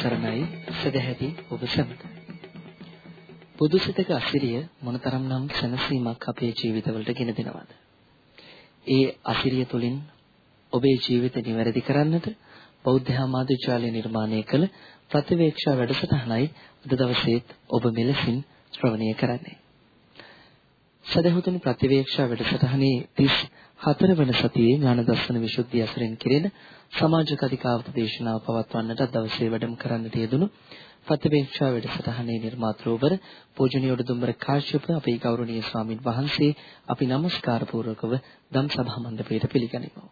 සරණයි සදැහැති ඔබ සැමට. බුදුසිතක අසිරිය මොනතරම්නම් සැනසීමක් අපේ ජීවිතවලට ගෙන දෙනවද? ඒ අසිරිය තුලින් ඔබේ ජීවිත නිවැරදි කරන්නට බෞද්ධ ආමාත්‍යාලය නිර්මාණය කළ ප්‍රතිවේක්ෂා වැඩසටහනයි අද දවසේත් ඔබ මෙලෙසින් ශ්‍රවණය කරන්නේ. සදහතුනි ප්‍රතිවේක්ෂා වැඩසටහනේ 34 වන සතියේ ඥාන දර්ශන විසුද්ධිය අසුරෙන් කෙරෙන සමාජ කතිකාවත දේශනාව පවත්වන්නට දවසේ වැඩම කරන්නට යෙදුණු ප්‍රතිවේක්ෂා වැඩසටහනේ නිර්මාතෘවර පූජනීය උඩුදුම්බර කාශ්‍යප අපේ ගෞරවනීය ස්වාමින් වහන්සේ අපි নমස්කාර පූර්වකව ධම් සභා මණ්ඩපයට පිළිගනිමු.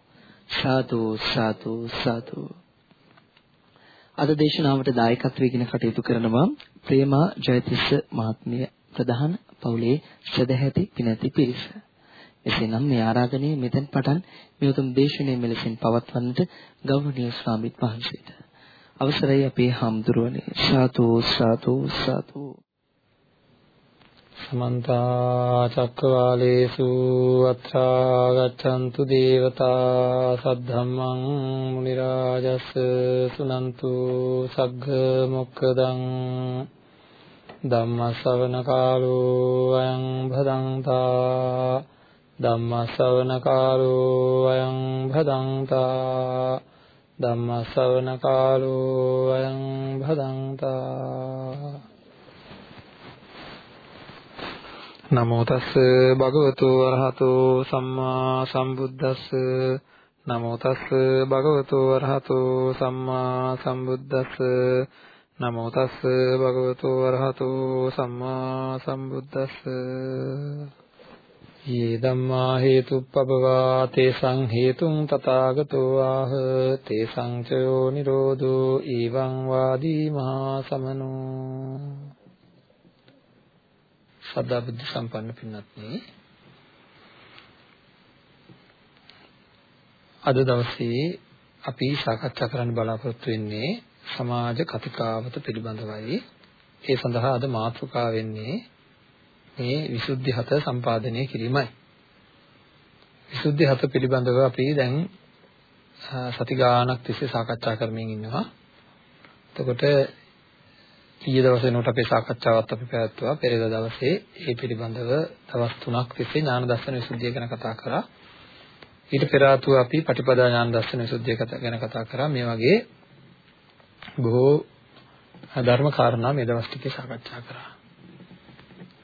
සාදු සාදු සාදු අද දේශනාවට දායකත්වයෙන් කටයුතු කරනවා ප්‍රේමා ජයතිස්ස මහත්මිය ප්‍රධාන පවුලේ ශ්‍රදැහැති පිනැති පිරිස. එසේනම් මේ ආරාධනය මෙතෙන් පටන් මේ උතුම් දේශනාව මෙලෙසින් පවත්වන්නට ගෞරවනීය ස්වාමීන් වහන්සේට. අවසරයි අපේ හාමුදුරුවනේ. සාතු සාතු සාතු. සමන්ත චක්කවාලේසු අත්‍රා ගච්ඡන්තු දේවතා සද්ධම්මං මුනි රාජස් සුනන්තු සග්ග මොක්කදං ධම්ම ශ්‍රවණ කාලෝ අයං භදංතා ධම්ම ශ්‍රවණ කාලෝ අයං භදංතා ධම්ම ශ්‍රවණ කාලෝ අයං භදංතා නමෝ තස් භගවතු වරහතෝ සම්මා සම්බුද්දස්ස නමෝ තස් භගවතු වරහතෝ සම්මා සම්බුද්දස්ස නමෝ තස් භගවතු වරහතෝ සම්මා සම්බුද්දස්ස යේ ධම්මා හේතුප්පබවා තේසං හේතුං තථාගතෝ ආහ තේසං චයෝ නිරෝධෝ ඊවං වාදී මහා සමනෝ සදා බුද්ධ සම්පන්න පින්වත්නි අද දවසේ අපි සාකච්ඡා කරන්න බලාපොරොත්තු වෙන්නේ සමාජ කතිකාවත පිළිබඳවයි. ඒ සඳහා අද මාතෘකාව වෙන්නේ මේ විසුද්ධි හත සම්පාදනය කිරීමයි. විසුද්ධි හත පිළිබඳව අපි දැන් සති ගාණක් තිස්සේ සාකච්ඡා කරමින් ඉන්නවා. එතකොට ඊයේ දවසේ නෝට අපේ සාකච්ඡාවත් අපි පැවැත්වුවා. පෙරේද දවසේ ඒ පිළිබඳව දවස් 3ක් තිස්සේ ඥාන දර්ශන විසුද්ධිය ගැන කතා කරා. ඊට පෙර ආතුව අපි පටිපදා ඥාන දර්ශන විසුද්ධිය ගැන කතා කරා. මේ වගේ බොහෝ ධර්ම කාරණා මේ දවස් ටිකේ සාකච්ඡා කරා.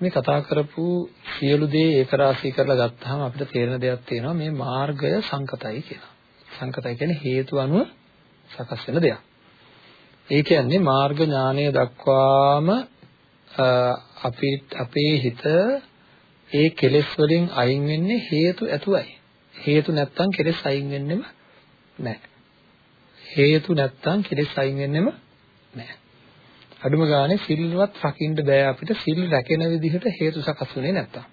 මේ කතා කරපු සියලු දේ ඒකරාශී කරලා ගත්තාම අපිට තේරෙන දෙයක් තියෙනවා මේ මාර්ගය සංකතයි කියලා. සංකතයි කියන්නේ හේතු අනුව සකස් වෙන දෙයක්. ඒ කියන්නේ මාර්ග ඥානය දක්වාම අපි අපේ හිත ඒ කෙලෙස් වලින් අයින් වෙන්නේ හේතු ඇතුවයි. හේතු නැත්තම් කෙලෙස් අයින් වෙන්නෙම නැහැ. හේතු නැත්තම් කෙලෙස් අයින් වෙන්නෙම නැහැ. අඩුම ගානේ සිල්වත් රකින්න බෑ අපිට සිල් රැකෙන විදිහට හේතු සකස් වෙන්නේ නැත්තම්.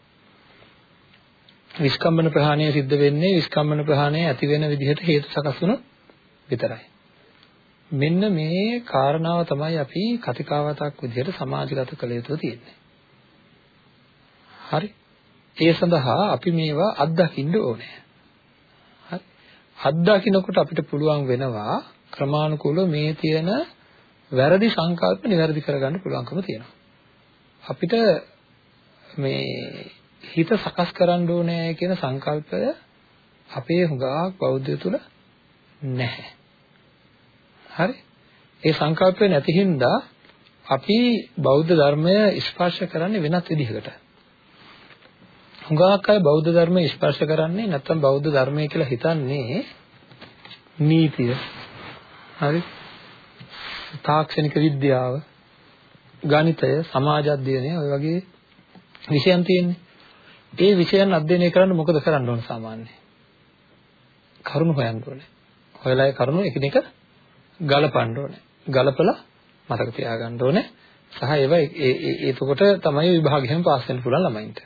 විස්කම්බන ප්‍රහාණය සිද්ධ වෙන්නේ විස්කම්බන ප්‍රහාණය ඇති වෙන විදිහට හේතු සකස් වුණොත් විතරයි. මෙන්න මේ කාරණාව තමයි අපි කතිකාවතක් විදිහට සමාජගත කළ යුතු තියෙන්නේ. හරි. ඒ සඳහා අපි මේවා අත්දකින්න ඕනේ. හරි. අත්දකින්නකොට අපිට පුළුවන් වෙනවා ක්‍රමානුකූලව මේ තියෙන වැරදි සංකල්ප નિවැරදි කරගන්න පුළුවන්කම තියෙනවා. අපිට මේ හිත සකස් කරන්න ඕනේ කියන සංකල්පය අපේ හුඟක් බෞද්ධය තුල නැහැ. හරි? ඒ සංකල්පය නැති හින්දා අපි බෞද්ධ ධර්මය ස්පර්ශ කරන්නේ වෙනත් විදිහකට. හුඟක් අය බෞද්ධ ධර්මය ස්පර්ශ කරන්නේ නැත්නම් බෞද්ධ ධර්මය කියලා හිතන්නේ නීතිය. හරි? තාක්ෂණික විද්‍යාව, ගණිතය, සමාජ අධ්‍යයනය ඔය වගේ විෂයන් තියෙන්නේ. ඒ විෂයන් අධ්‍යයනය කරන්න මොකද කරන්න ඕන සාමාන්‍යයෙන්? කරුණු හොයන්න ඕනේ. හොයලා ඒ කරුණු එකිනෙක ගලපන්න ඕනේ. ගලපලා මතක තියාගන්න ඕනේ. සහ ඒවා එතකොට තමයි විභාගයෙන් පාස් වෙන්න පුළුවන් ළමයින්ට.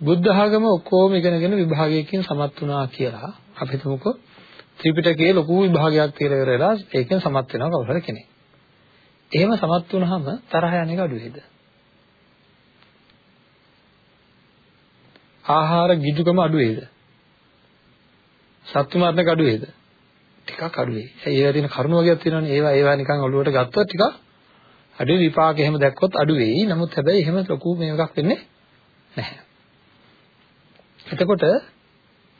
බුද්ධ ආගම ඔක්කොම ඉගෙනගෙන විභාගයකින් සමත් වුණා කියලා අපි හිතමුකෝ ත්‍රිපිටකයේ ලොකු විභාගයක් තියලා ඉවරලා ඒකෙන් සමත් වෙනවා කවුරු හරි කෙනෙක්. එහෙම සමත් වුණාම තරහ යන එක අඩු වේද? ආහාර ගිජුකම අඩු වේද? සත්තු මරණක අඩු වේද? ටිකක් අඩු වෙයි. ඒවා තියෙන කරුණ වගේක් තියෙනවනේ. ඒවා ඒවා නිකන් ඔළුවට ගත්තොත් ටිකක් අඩු විපාක එහෙම දැක්කොත් අඩු වෙයි. නමුත් හැබැයි එහෙම ලොකු මේකක් වෙන්නේ නැහැ. එතකොට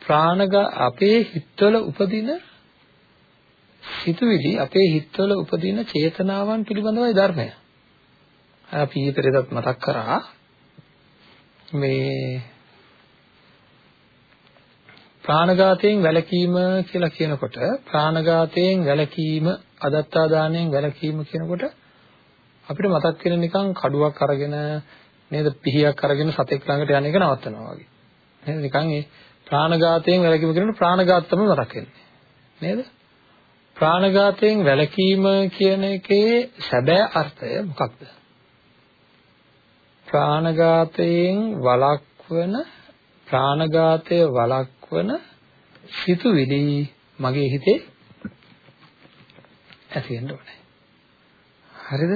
ප්‍රාණග අපේ හිතවල උපදින සිතුවිලි අපේ හිතවල උපදින චේතනාවන් පිළිබඳවයි ධර්මය. අපි ඊපෙරේදත් මතක් කරා මේ ප්‍රාණඝාතයෙන් වැළකීම කියලා කියනකොට ප්‍රාණඝාතයෙන් වැළකීම අදත්තා දාණයෙන් වැළකීම කියනකොට අපිට මතක් වෙන නිකන් කඩුවක් අරගෙන නේද පිහියක් අරගෙන සතෙක් ළඟට යන එක නවත්තනවා වගේ. නේද නිකන් ඒ ප්‍රාණඝාතයෙන් වැළකීම කියනකොට ප්‍රාණඝාත තමයි මතක් වෙන්නේ. නේද? ප්‍රාණඝාතයෙන් වැළකීම කියන එකේ සැබෑ අර්ථය මොකක්ද? ප්‍රාණඝාතයෙන් වළක්වන ප්‍රාණඝාතය වළක්වන සිතුවිලි මගේ හිතේ ඇති වෙන්න ඕනේ. හරිද?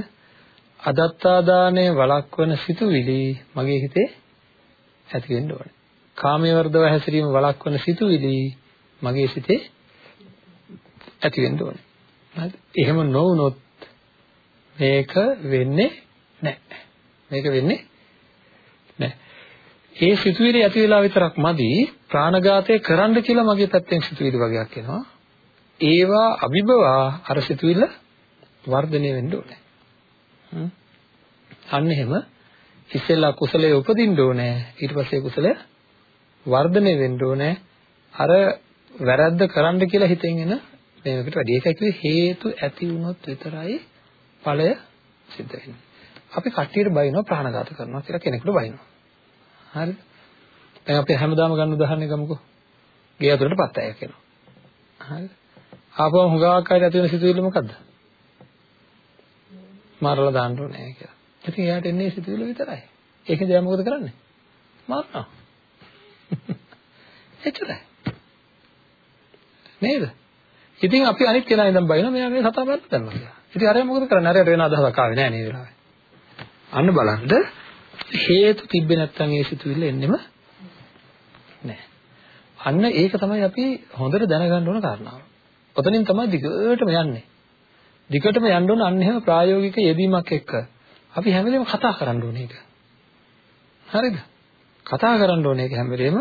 අදත්තා දාණය වළක්වන සිතුවිලි මගේ හිතේ ඇති වෙන්න ඕනේ. කාමයේ වර්ධව හැසිරීම වළක්වන සිතුවිලි මගේ සිතේ ඇති වෙන්න ඕනේ. හරිද? එහෙම නොවුනොත් මේක වෙන්නේ නැහැ. මේක වෙන්නේ නැහැ. ඒ සිතුවිලි ඇති වෙලා විතරක් මදි ප්‍රාණඝාතය කරන්න කියලා මගේ පැත්තෙන් සිතුවිලි වගේක් එනවා. ඒවා අභිබවා අර සිතුවිල්ල වර්ධනය වෙන්න ඕනේ. අන්න එහෙම ඉස්සෙල්ලා කුසලයේ උපදින්න ඕනේ ඊට පස්සේ කුසලය වර්ධනය වෙන්න ඕනේ අර වැරද්ද කරන්න කියලා හිතෙන් එන මේකට වැඩි එකයි කිව්වේ හේතු ඇති වුණොත් විතරයි ඵලය සිද්ධ වෙන්නේ අපි කට්ටියට බයිනවා ප්‍රාණඝාත කරනවා කියලා කෙනෙකුට බයිනවා. හරිද? දැන් අපි හැමදාම ගන්න උදාහරණයක් ගමුකෝ. ගේ අතුරට පත් ඇයක් එනවා. හරිද? ආපුවම හුඟාවක් අයට ඇති වෙන සිතුවිල්ල මොකද්ද? මාරලා දාන්න ඕනේ කියලා. ඉතින් එයාට එන්නේ සිතුවිල්ල විතරයි. ඒකෙන් එයා මොකද කරන්නේ? මාරනවා. එච්චරයි. නේද? ඉතින් අපි අනිත් කෙනා ඉඳන් බයිනවා මෙයා මේ සතා බැලුවා කියලා. ඉතින් අරයා මොකද කරන්නේ? අරයට වෙන අදහසක් ආවේ නෑ නේද වෙලාවේ. අන්න බලන්න හේතු තිබ්බේ නැත්නම් ඒ සිතුවිල්ල එන්නෙම නැහැ. අන්න ඒක තමයි අපි හොඳට දැනගන්න ඕන කාරණාව. ඔතනින් තමයි දිගටම යන්නේ. දිගටම යන්න ඕන අන්න එහෙම ප්‍රායෝගික යෙදීමක් එක්ක. අපි හැම වෙලේම කතා කරන්න ඕනේ ඒක. හරිද? කතා කරන්න ඕනේ ඒක හැම වෙලේම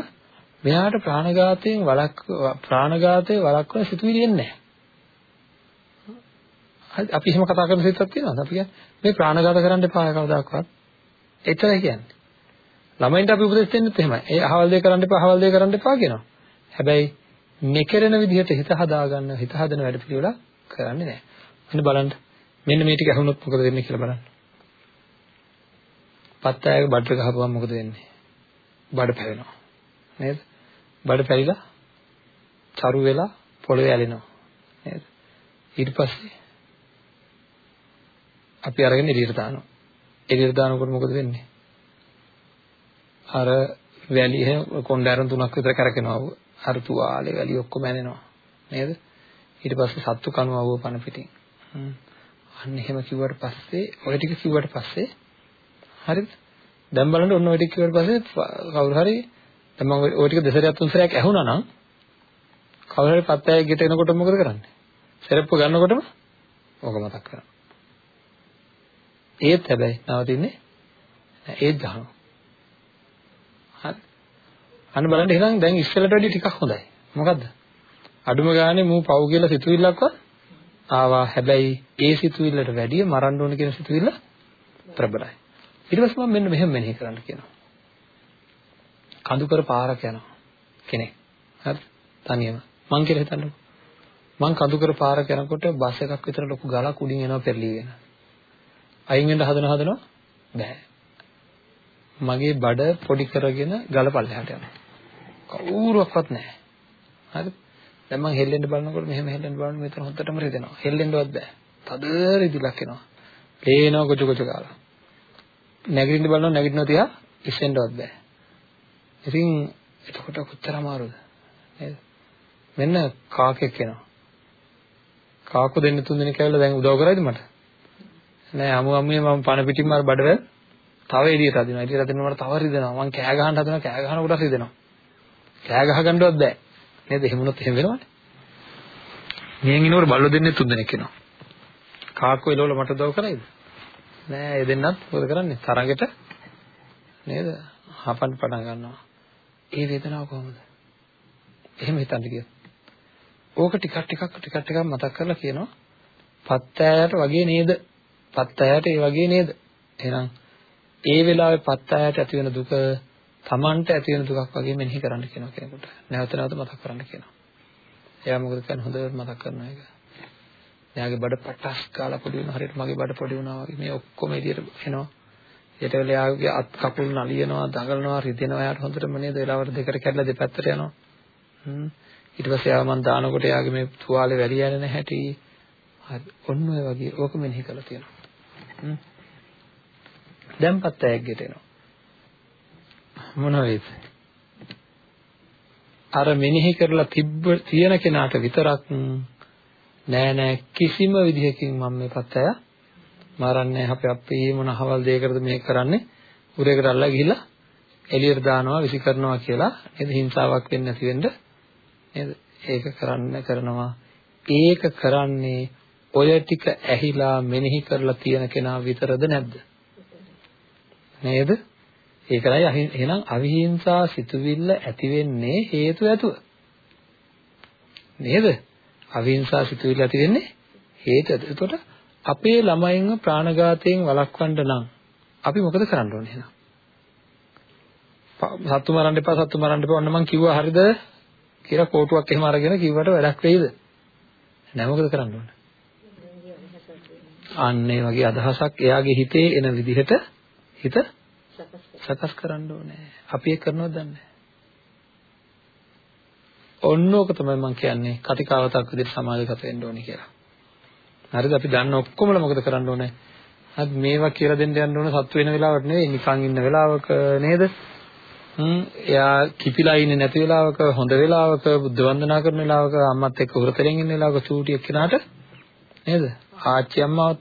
මෙයාට ප්‍රාණඝාතයෙන් වළක් ප්‍රාණඝාතයේ වළක්වන සිතුවිලි එන්නේ නැහැ. අපි එහෙම කතා කරන සිතක් තියෙනවද? අපි කියන්නේ මේ ප්‍රාණඝාත කරන්න එපා කවදාකවත්. එච්චරයි කියන්නේ. ළමයින්ට අපි උපදෙස් දෙන්නෙත් එහෙමයි. ඒ අහවල් දේ කරන්න එපා, අහවල් දේ කරන්න එපා කියනවා. හැබැයි මෙකරන විදිහට හිත හදාගන්න, හිත හදන වැඩ පිළිවෙල කරන්නේ නැහැ. මෙන්න බලන්න. මෙන්න මේ ටික අහුනොත් මොකද වෙන්නේ කියලා බලන්න. පත්තෑයක බඩට ගහපුවම මොකද වෙන්නේ? බඩ පැවෙනවා. නේද? බඩ පැලිලා චරු වෙලා පොළවේ ඇලෙනවා. නේද? ඊට පස්සේ අපි අරගෙන එළියට දානවා. එළියට දානකොට මොකද වෙන්නේ? අර වැලි එහෙම කොණ්ඩාරම් තුනක් විතර කරකිනවා. අර තුවාලේ වැලි ඔක්කොම ඇනෙනවා. නේද? ඊට පස්සේ සත්තු කනවා වුව පන පිටින්. අන්න එහෙම කිව්වට පස්සේ ඔය ටික කිව්වට පස්සේ හරිද? දැන් බලන්න ඔන්න ඔය ටික කිව්වට පස්සේ කවුරු හරි දැන් මම ඔය ටික දෙසරයක් තුන්සරයක් ඇහුණා නම් කවුරු හරි පත්තෑයෙක් ගෙට එනකොට මොකද කරන්නේ? සෙරප්පු ගන්නකොටම ඕක මතක් කරගන්න. ඒත් හැබැයි නවතින්නේ ඒත් ගහනවා. හරි. අන්න බලන්න එහෙනම් දැන් ඉස්සෙල්ලට වැඩිය ටිකක් හොඳයි. මොකද්ද? අඩුම ගානේ මූ පව් කියලා සිතුවිල්ලක්වත් ආවා. හැබැයි ඒ සිතුවිල්ලට වැඩිය මරන්න ඕන කියන සිතුවිල්ල ප්‍රබලයි. ඊට පස්සේ මම මෙන්න මෙහෙම මෙනෙහි කරන්න කියනවා. කඳු කර පාරක් යනවා කෙනෙක්. හරි. තනියම. මං කියලා හිතන්නකෝ. මං කඳු කර පාරක් යනකොට බස් එකක් විතර ලොකු ගලක් උඩින් එනවා පෙරලීගෙන. අයින් වෙන්න හදන හදනවා බෑ. මගේ බඩ පොඩි කරගෙන ගල පල්ලෙහාට යනවා. කවුරුවක්වත් නැහැ. හරිද? දැන් මම හෙල්ලෙන්න බලනකොට මෙහෙම හෙල්ලෙන්න බලන මෙතන හොද්දටම රිදෙනවා. හෙල්ලෙන්නවත් බෑ. තද රිදිලක් එනවා. ලේනවා කොච කොච ගාලා. නැගිටින්න බලනවා නැගිටිනවා තියා ඉස්සෙන්නවත් බෑ. ඉතින් එතකොට කොච්චර අමාරුද? නේද? මෙන්න කාකෙක් එනවා. කාකු දෙන්න තුන් දෙනෙක් ඇවිල්ලා දැන් උදව් කරයිද මට? නෑ අමු අම්මේ මම පණ පිටින්ම අර බඩවැල් තව එළියට අදිනවා. එළියට අදිනකොට තව රිදෙනවා. මං කෑ ගහන්න හදනවා. කෑ ගහනකොට රිදෙනවා. කෑ ගහ ගන්නවත් බෑ. නේද? එහෙම වුණොත් එහෙම වෙනවනේ. මියන් ඉනවර බල්ලෝ දෙන්නේ තුන් දෙනෙක් එනවා. කාක්කෝ එළවල මට උදව් කරයිද? නෑ ඒ දෙන්නත් මොකද කරන්නේ? තරඟෙට නේද? හපන්න පටන් ගන්නවා. ඒ වේදනාව කොහොමද? එහෙම හිතන්න කියොත්. ඕක ටිකක් ටිකක් ටිකක් ටිකක් මතක් කරලා කියනවා. පත්තෑයට වගේ නේද? පත්තෑයට ඒ වගේ නේද? එහෙනම් ඒ වෙලාවේ පත්තෑයට ඇති වෙන දුක Tamanට ඇති වෙන දුකක් වගේ මෙනෙහි කරන්න කියනවා කෙනෙකුට. නැවත නැවත මතක් කරන්න කියනවා. එයා මොකද කරන්නේ හොඳට මතක් කරනවා ඒක. එයාගේ බඩ පටස් කාලා පොඩි වෙනවා හරියට මගේ බඩ පොඩි වුණා වගේ මේ ඔක්කොම එළියට එනවා. ඊට වෙල එයාගේ අත් කකුල් නලියනවා, දඟලනවා, රිදෙනවා. එයාට හොඳටම නේද වෙලාවට දෙකට කැඩලා දෙපැත්තට යනවා. හ්ම්. ඊට පස්සේ එයා මම දානකොට එයාගේ මේ තුවාලේ වැලි යන්නේ නැහැටි. හරි. ඔන්න ඔය වගේ ඕක මෙනෙහි කරලා තියෙනවා. හ්ම්. දැන්පත් ඇයක්ගෙට එනවා. මොන වෙයිද? අර මෙනෙහි කරලා තිබ්බ තියෙන කෙනාට විතරක් නෑ නෑ කිසිම විදිහකින් මම මේ පත්තය මාරන්නේ අපේ අපේ මොන හවල් දෙයකටද මේක කරන්නේ? උරේකට අල්ලලා ගිහිල්ලා එළියට දානවා විසි කරනවා කියලා. නේද? හිංසාවක් වෙන්නේ නැති වෙන්න. නේද? ඒක කරන්න කරනවා. ඒක කරන්නේ ඔය ටික ඇහිලා මෙනෙහි කරලා තියෙන කෙනා විතරද නැද්ද? නේද? ඒකයි එහෙනම් අවිහිංසා සිතුවිල්ල ඇති වෙන්නේ හේතු ඇතුව. නේද? අවිහිංසා සිතුවිල්ල ඇති වෙන්නේ හේතු ඇතුව. එතකොට අපේ ළමයින්ව ප්‍රාණඝාතයෙන් වළක්වන්න නම් අපි මොකද කරන්න ඕනේ එහෙනම්? සත්තු මරන්න එපා සත්තු මරන්න එපා ඔන්න මං කිව්වා හරිද කියලා කෝටුවක් එහෙම අරගෙන කිව්වට වැඩක් වෙයිද? නෑ මොකද කරන්න ඕනේ? අන්න ඒ වගේ අදහසක් එයාගේ හිතේ එන විදිහට හිත සකස් කරන්න ඕනේ. අපි ඒක කරනවද දන්නේ ඔන්න ඕක තමයි මම කියන්නේ කතිකාවතක් විදිහට සමාජගත වෙන්න ඕනේ කියලා. හරිද? අපි දන්න ඔක්කොමල මොකද කරන්න ඕනේ? හරි මේවා කියලා දෙන්න යන්න ඕන සත්තු වෙන වෙලාවට නෙවෙයි නිකන් ඉන්න වෙලාවක නේද? හ්ම් එයා කිපිලා ඉන්නේ නැති වෙලාවක හොඳ වෙලාවක බුද්ධ වන්දනා කරන වෙලාවක අම්මත් එක්ක උරතලෙන් ඉන්න වෙලාවක චූටි එක්කෙනාට නේද? ආච්චි අම්මා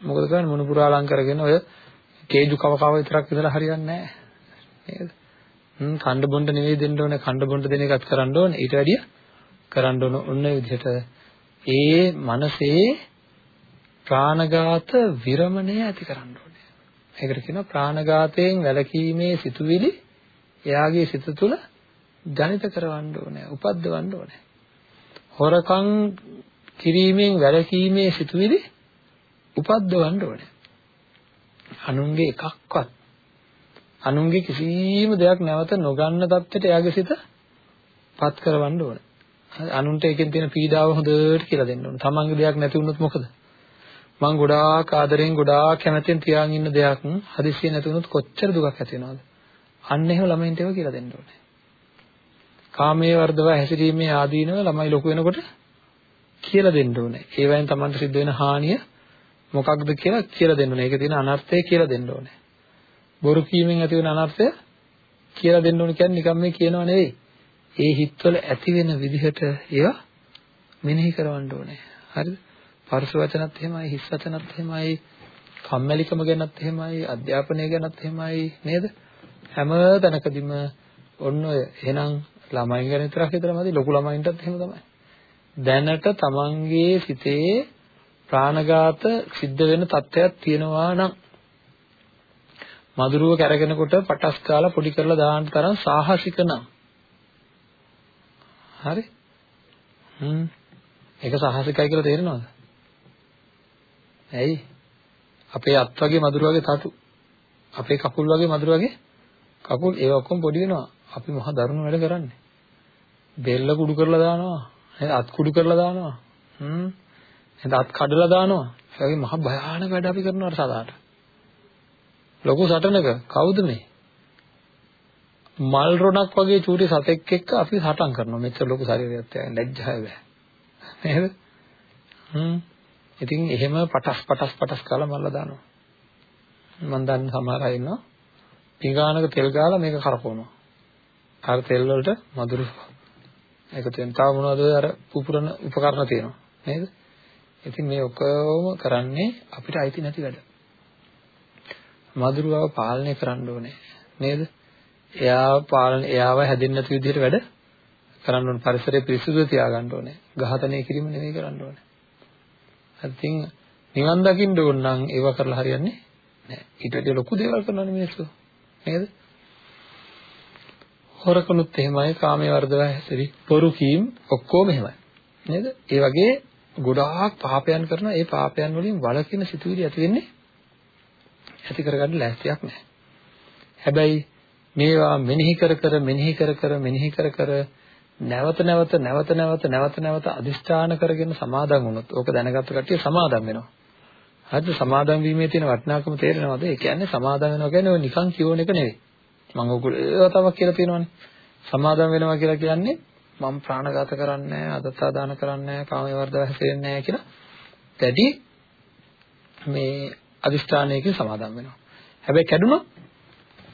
මොකද කරන්නේ මොනුපුරාලං කරගෙන ඔය කේජු කව කව විතරක් ඉඳලා හරියන්නේ නැහැ නේද? හ්ම් කණ්ඩ බොණ්ඩ නෙවෙයි දෙන්න ඕනේ කණ්ඩ බොණ්ඩ දෙන එකත් කරන්න ඕනේ ඊට වැඩිය කරන්න ඕන ඔන්න විදිහට ඒ මනසේ ප්‍රාණඝාත විරමණය ඇති කරන්න ඕනේ. ඒකට කියනවා ප්‍රාණඝාතයෙන් වැළකීමේ සිතුවිලි එයාගේ සිත තුළ ජනිත කරවන්න ඕනේ, උපද්දවන්න ඕනේ. හොරකම් කිරීමෙන් වැළකීමේ සිතුවිලි උපද්දවන්න ඕනේ. අනුන්ගේ එකක්වත් අනුන්ගේ කිසිම දෙයක් නැවත නොගන්න தත්ත්වයට එයාගේ සිත පත් කරවන්න ඕන. අනුන්ට ඒකෙන් තියෙන පීඩාව හොඳට කියලා දෙන්න ඕන. තමන්ගේ දෙයක් නැති වුණොත් මොකද? මං ගොඩාක් ආදරෙන් ගොඩාක් කැමැතින් තියාගෙන ඉන්න දෙයක් හදිස්සිය නැති වුණොත් කොච්චර දුකක් ඇති වෙනවද? අන්න එහෙම ළමයින්ට ඒවා කියලා දෙන්න ඕනේ. කාමයේ වර්ධව හැසිරීමේ ආදීනව ළමයි ලොකු වෙනකොට කියලා දෙන්න ඕනේ. ඒ වයින් තමන්ට සිද්ධ වෙන හානිය මොකක්ද කියලා කියලා දෙන්න ඕනේ. ඒකේ තියෙන අනර්ථය කියලා දෙන්න ඕනේ. බොරු කීමෙන් ඇති වෙන අනර්ථය කියලා දෙන්න ඕනේ කියන්නේ නිකම් මේ කියනව නෙවෙයි. ඒ හිත්වල ඇති වෙන විදිහට ඒවා මෙනෙහි කරවන්න ඕනේ. හරිද? පරස වචනත් එහෙමයි, හිස් වචනත් එහෙමයි, කම්මැලිකම ගැනත් එහෙමයි, අධ්‍යාපනය ගැනත් එහෙමයි නේද? හැම තැනකදීම ඔන්න ඔය එහෙනම් ළමයින් ගැන විතරක් හිතලාමදි ලොකු ළමයින්ටත් එහෙම තමයි. දැනට තමන්ගේ සිතේ ප්‍රාණඝාත සිද්ධ වෙන තත්ත්වයක් තියෙනවා නම් මදුරුව කැරගෙනකොට පටස් කාලා පොඩි කරලා දාන්න තරම් සාහසික නම්. හරි. හ්ම්. ඒක සාහසිකයි කියලා තේරෙනවද? ඇයි? අපේ අත් වගේ මදුරු වගේ තතු. අපේ කකුල් වගේ මදුරු වගේ කකුල්. ඒ ඔක්කොම පොඩි වෙනවා. අපි මහ දරුණු වැඩ කරන්නේ. බෙල්ල කුඩු කරලා දානවා. අත් කුඩු කරලා දානවා. හ්ම්. එහෙනම් අත් කඩලා දානවා. ඒ වගේ මහ භයානක වැඩ අපි කරනවා සදාට. ලොකු සටනක කවුද මේ? මල් රොණක් වගේ චූටි සතෙක් එක්ක අපි සටන් කරනවා. මෙච්චර ලොකු ශරීරයක් තියාගෙන ලැජ්ජාය බෑ. නේද? හ්ම්. ඉතින් එහෙම පටස් පටස් පටස් කාලා මල්ලා දානවා. මම දන්න සමහර අය ඉන්නවා. පිඟානක තෙල් ගාලා මේක කරපවනවා. අර තෙල් වලට මధుර එකතු වෙන. තව මොනවද අර පුපුරන උපකරණ තියෙනවා. නේද? ඉතින් මේ ඔක්කොම කරන්නේ අපිට අයිති නැති වැඩ. මధుරව පාලනය කරන්න ඕනේ නේද? එයාව පාලන එයාව හැදෙන්නේ නැති විදිහට වැඩ කරන්න ඕනේ පරිසරය පිරිසිදු තියාගන්න ඕනේ. ඝාතනය කිරීම නෙවෙයි කරන්න ඕනේ. ඉතින් නිවන් දකින්න ඕන නම් ඒව කරලා හරියන්නේ නැහැ. ඊට වඩා ලොකු දේවල් කරනවානේ මිනිස්සු. නේද? හොරකනුත් එහෙමයි, කාමයේ වර්ධව හැසිරි, පොරු කීම් ඔක්කොම එහෙමයි. නේද? ඒ වගේ ගොඩාක් පාපයන් කරන ඒ පාපයන් වලින් වළකින සිතුවිලි ඇති වෙන්නේ ඇති කරගන්න ලෑස්තියක් නැහැ. හැබැයි මේවා මෙනෙහි කර කර මෙනෙහි කර කර මෙනෙහි කර කර නැවත නැවත නැවත නැවත නැවත නැවත අදිෂ්ඨාන කරගෙන සමාදන් වුණොත් ඕක දැනගත්ත කට්ටිය සමාදන් වෙනවා. හරිද? සමාදන් වීමේ තියෙන වටිනාකම තේරෙනවද? ඒ කියන්නේ සමාදන් වෙනවා කියන්නේ ඔය නිකන් කියවන එක නෙවෙයි. මම ඔයගොල්ලෝ තවක් කියලා තියෙනවානේ. සමාදන් වෙනවා කියලා කියන්නේ මම ප්‍රාණඝාත කරන්නේ නැහැ, අදත්තා දාන කරන්නේ නැහැ, කාමයේ වර්ධව හැසිරෙන්නේ නැහැ කියලා දැඩි මේ අදිෂ්ඨානයකින් සමාදන් වෙනවා. හැබැයි කැඩුනොත්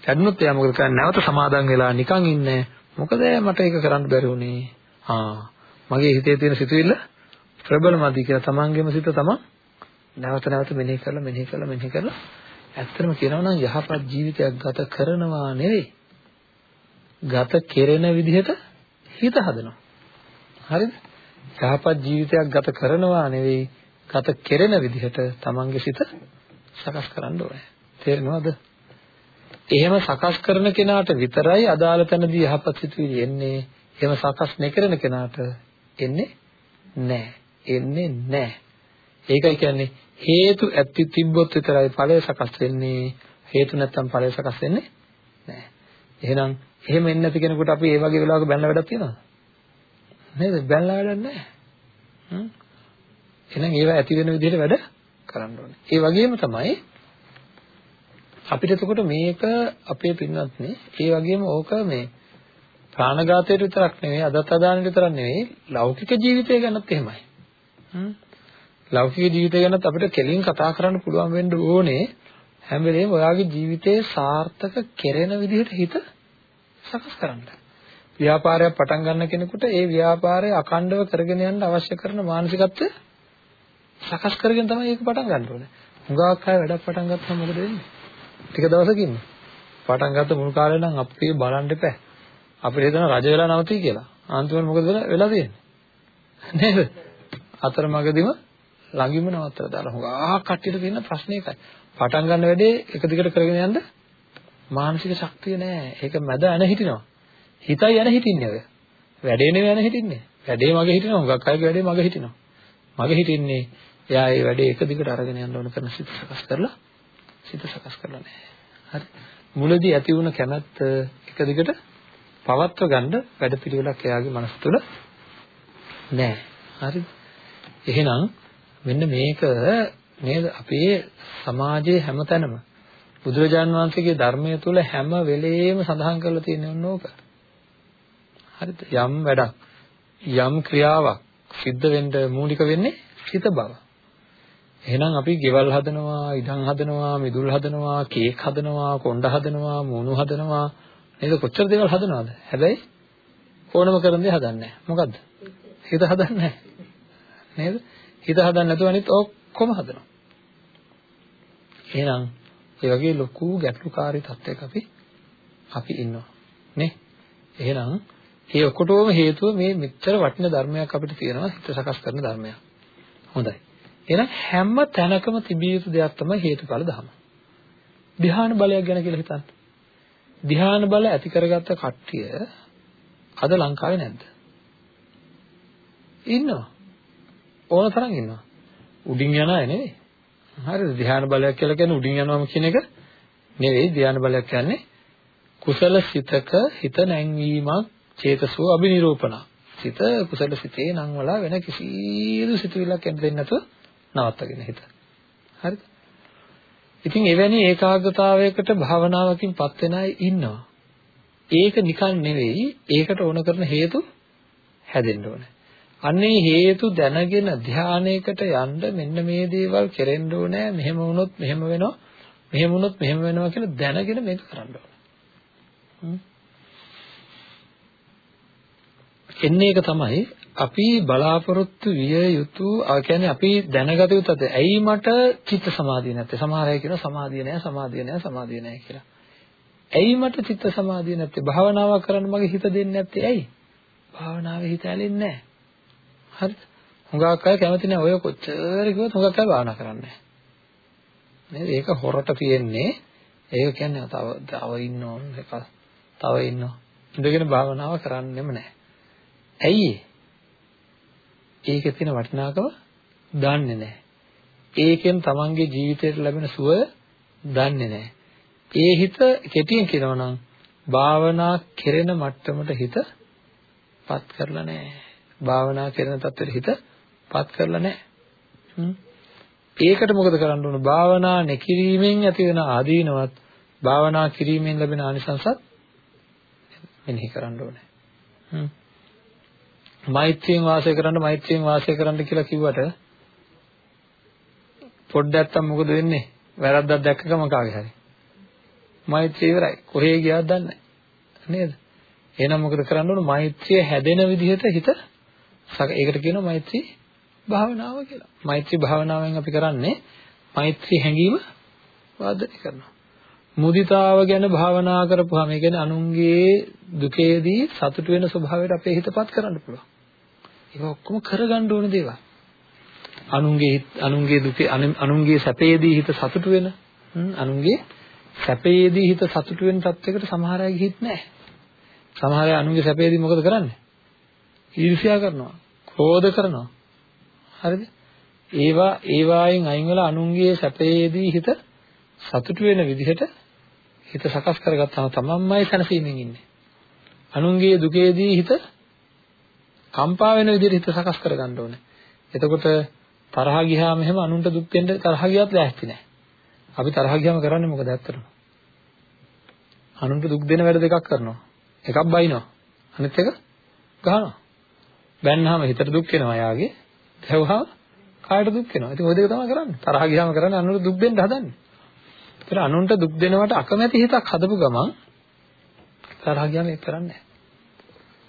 කැඩුනොත් එයා මොකද කරන්නේ? නැවත සමාදන් වෙලා නිකන් ඉන්නේ. මොකද මට ඒක කරන්න බැරි වුණේ. ආ මගේ හිතේ තියෙන සිතුවිල්ල ප්‍රබලමදි කියලා තමන්ගේම සිත තමන් නැවත නැවත මෙනෙහි කරලා මෙනෙහි කරලා මෙනෙහි කරලා ඇත්තටම කියනවා නම් යහපත් ජීවිතයක් ගත කරනවා නෙවෙයි ගත කෙරෙන විදිහට හිත හදනවා හරිද යහපත් ජීවිතයක් ගත කරනවා නෙවෙයි ගත කෙරෙන විදිහට තමන්ගේ සිත සකස් කරන්න ඕනේ තේරෙනවද එහෙම සකස් කරන කෙනාට විතරයි අදාළ තැනදී යහපත් සිතුවිලි එන්නේ එහෙම සකස් නොකරන කෙනාට එන්නේ නැහැ එන්නේ නැහැ ඒකයි කියන්නේ හේතු ඇති තිබ්බොත් විතරයි ඵලය සකස් වෙන්නේ. හේතු නැත්තම් ඵලය සකස් වෙන්නේ නැහැ. එහෙනම් එහෙම එන්නේ නැති කෙනෙකුට අපි ඒ වගේ වෙලාවක බැලලා වැඩක් තියනවද? නේද? බැලලා වැඩක් නැහැ. හ්ම්. එහෙනම් ඒවා ඇති වෙන විදිහට වැඩ කරන්න ඕනේ. ඒ වගේම තමයි අපිට එතකොට මේක අපේ පින්වත්නි ඒ වගේම ඕක මේ ප්‍රාණඝාතයට විතරක් නෙවෙයි අදත් අදානට විතරක් නෙවෙයි ලෞකික ජීවිතය ගැනත් එහෙමයි. හ්ම්. ලෞකික ජීවිතය ගැනත් අපිට කෙලින් කතා කරන්න පුළුවන් වෙන්න ඕනේ හැම වෙලේම ඔයාගේ ජීවිතේ සාර්ථක කෙරෙන විදිහට හිත සකස් කරන්න. ව්‍යාපාරයක් පටන් ගන්න කෙනෙකුට ඒ ව්‍යාපාරය අඛණ්ඩව කරගෙන යන්න අවශ්‍ය කරන මානසිකත්වය සකස් කරගෙන තමයි ඒක පටන් ගන්න ඕනේ. හුඟක් අය වැඩක් පටන් ගත්තම මොකද වෙන්නේ? ටික දවසකින් පටන් ගත්ත මුල් කාලේ නම් අපේ බලන්න එපා. අපිට හිතන රජ වෙලා නවතී කියලා. අන්තිමට මොකද වෙලා තියෙන්නේ? නේද? අතරමඟදීම ළඟින්ම නවත්තලා දාලා හුඟා කට්ටියට තියෙන ප්‍රශ්නේ ඒකයි. පටන් ගන්න වැඩේ එක දිගට කරගෙන යන්න මානසික ශක්තිය නැහැ. ඒක මැද ඇන හිටිනවා. හිතයි ඇන හිටින්නේ ඔය. වැඩේ නෙවෙයි ඇන හිටින්නේ. වැඩේ මගේ හිටිනවා. හුඟක් අයගේ වැඩේ මගේ හිටිනවා. මගේ හිටින්නේ එයා ඒ වැඩේ එක දිගට අරගෙන යන්න ඕන කරන සිත සකස් කරලා සිත සකස් කරලා නැහැ. හරි. මුලදී ඇති වුණ කැමැත්ත එක දිගට පවත්ව ගන්න වැඩපිළිවෙලක් එයාගේ මනස තුළ නැහැ. හරිද? එහෙනම් මෙන්න මේක නේද අපේ සමාජයේ හැමතැනම බුදුරජාන් වහන්සේගේ ධර්මය තුල හැම වෙලෙම සඳහන් කරලා තියෙන ඕක. හරිද? යම් වැඩක් යම් ක්‍රියාවක් සිද්ධ වෙන්න මූලික වෙන්නේ සිත බව. එහෙනම් අපි ගෙවල් හදනවා, ඉඩම් හදනවා, මිදුල් හදනවා, කේක් හදනවා, කොණ්ඩ හදනවා, මූණු හදනවා නේද? කොච්චර දේවල් හදනවද? හැබැයි ඕනම කරන දේ හදන්නේ නැහැ. මොකද්ද? හිත හදන්නේ නැහැ. නේද? හිත හදන්න නැතුව අනිත් ඔක්කොම හදනවා. එහෙනම් ඒ වගේ ලොකු ගැටලුකාරී තත්ත්වයක අපි අපි ඉන්නවා. නේ? එහෙනම් ඒ ඔකොටම හේතුව මේ මෙච්චර වටින ධර්මයක් අපිට තියෙනවා හිත සකස් කරන ධර්මයක්. හොඳයි. එහෙනම් හැම තැනකම තිබිය යුතු දෙයක් තමයි හේතුඵල ධම. ධ්‍යාන බලයක් ගැන කියලා හිතන්න. ධ්‍යාන බල ඇති කරගත්ත කට්ටිය අද ලංකාවේ නැද්ද? ඉන්නවා. ඕන තරම් ඉන්නවා. උඩින් යන අය නෙවෙයි. හරිද? ධ්‍යාන බලයක් කියලා කියන්නේ උඩින් යනවම කියන එක නෙවෙයි. ධ්‍යාන බලයක් කියන්නේ කුසල සිතක හිත නැංවීමක් චේතසෝ අබිනිරූපණ. සිත කුසල සිතේ නංවලා වෙන කිසිදු සිතුවිල්ලක් එන්න දෙන්නේ නැතුව නවත්තගෙන හිත. හරිද? ඉතින් එවැනි ඒකාග්‍රතාවයකට භාවනාවකින් පත් වෙන අය ඉන්නවා. ඒක නිකන් නෙවෙයි ඒකට ඕන කරන හේතු හැදෙන්න ඕනේ. අන්නේ හේතු දැනගෙන ධානයකට යන්න මෙන්න මේ දේවල් කෙරෙන්න ඕනේ මෙහෙම වුණොත් මෙහෙම වෙනවා මෙහෙම වුණොත් මෙහෙම වෙනවා කියලා දැනගෙන මේක කරන්න ඕනේ. එන්නේ ඒක තමයි අපි බලාපොරොත්තු විය යුතු ආ කියන්නේ අපි දැනගත යුතුද ඇයි මට චිත්ත සමාධිය නැත්තේ සමහර අය කියනවා සමාධිය නැහැ සමාධිය නැහැ සමාධිය නැහැ කියලා ඇයි මට චිත්ත සමාධිය නැත්තේ භාවනාවක් කරන්න මගේ හිත දෙන්නේ නැත්තේ ඇයි භාවනාවේ හිත ඇලෙන්නේ නැහැ. හරිද? හුඟක් අය කැමති නැහැ ඔය කොච්චර කිව්වත් හුඟක් අය භාවනා කරන්නේ නැහැ. ඒක හොරට තියෙන්නේ. ඒක කියන්නේ තව තව ඉන්න ඕන එක. තව ඉන්නවා. ඉඳගෙන භාවනාව කරන්නෙම නැහැ. ඇයි ඒකේ තියෙන වටිනාකම දන්නේ නැහැ. ඒකෙන් තමන්ගේ ජීවිතයට ලැබෙන සුවය දන්නේ නැහැ. ඒ හිත කෙටියෙන් කියනවා නම් භාවනා කෙරෙන මට්ටමට හිතපත් කරලා නැහැ. භාවනා කෙරෙන තත්ත්වෙට හිතපත් කරලා නැහැ. ඒකට මොකද කරන්න ඕන? භාවනා නැකිරීමෙන් ඇති වෙන ආදීනවත් භාවනා කිරීමෙන් ලැබෙන ආනිසංසත් මෙනෙහි කරන්න ඕනේ. හ්ම්. මෛත්‍රියෙන් වාසය කරන්න මෛත්‍රියෙන් වාසය කරන්න කියලා කිව්වට පොඩ්ඩක් නැත්තම් මොකද වෙන්නේ? වැරද්දක් දැක්ක ගම කාගේ හරි. මෛත්‍රිය ඉවරයි. කොහේ ගියාද දන්නේ නේද? එහෙනම් මොකද කරන්න ඕන? මෛත්‍රිය හැදෙන විදිහට හිත ඒකට කියනවා මෛත්‍රී භාවනාව කියලා. මෛත්‍රී භාවනාවෙන් අපි කරන්නේ මෛත්‍රී හැඟීම වර්ධනය කරනවා. මුදිතාව ගැන භාවනා කරපුවාම ඒ කියන්නේ අනුන්ගේ දුකේදී සතුට වෙන ස්වභාවයට අපේ හිතපත් කරන්න පුළුවන්. ඒක ඔක්කොම කරගන්න ඕන දේවල්. අනුන්ගේ අනුන්ගේ දුකේ අනුන්ගේ සැපේදී හිත සතුට වෙන අනුන්ගේ සැපේදී හිත සතුට වෙන තත්යකට සමහර අයගේ හිත නැහැ. සමහර අය අනුන්ගේ සැපේදී මොකද කරන්නේ? ඊර්ෂ්‍යා කරනවා, ක්‍රෝධ කරනවා. හරිද? ඒවා ඒවායින් අයින් වෙලා අනුන්ගේ සැපේදී හිත සතුට වෙන විදිහට හිත සකස් කරගත්තාම තමන්මයි සැනසීමෙන් ඉන්නේ. අනුන්ගේ දුකේදී හිත කම්පා වෙන විදිහට හිත සකස් කරගන්න ඕනේ. එතකොට තරහ ගියාම එහෙම අනුන්ට දුක් දෙන්න තරහ ගියත් ලෑස්ති නැහැ. අපි තරහ ගියාම කරන්නේ මොකද ඇත්තටම? අනුන්ට දුක් දෙන වැඩ දෙකක් කරනවා. එකක් බයිනවා. අනිත් එක ගහනවා. බැන්නාම හිතට දුක් වෙනවා යාගේ. දැවුවාම කායට දුක් වෙනවා. ඉතින් ওই දෙක තමයි කරන්නේ. තරහ ගියාම කරන්නේ අනුන්ට දුක් දෙන්න හදන්නේ. ඒතර අනුන්ට දුක් දෙනවට අකමැති හිතක් හදපු ගමන් තරහ ගියාම ඒක කරන්නේ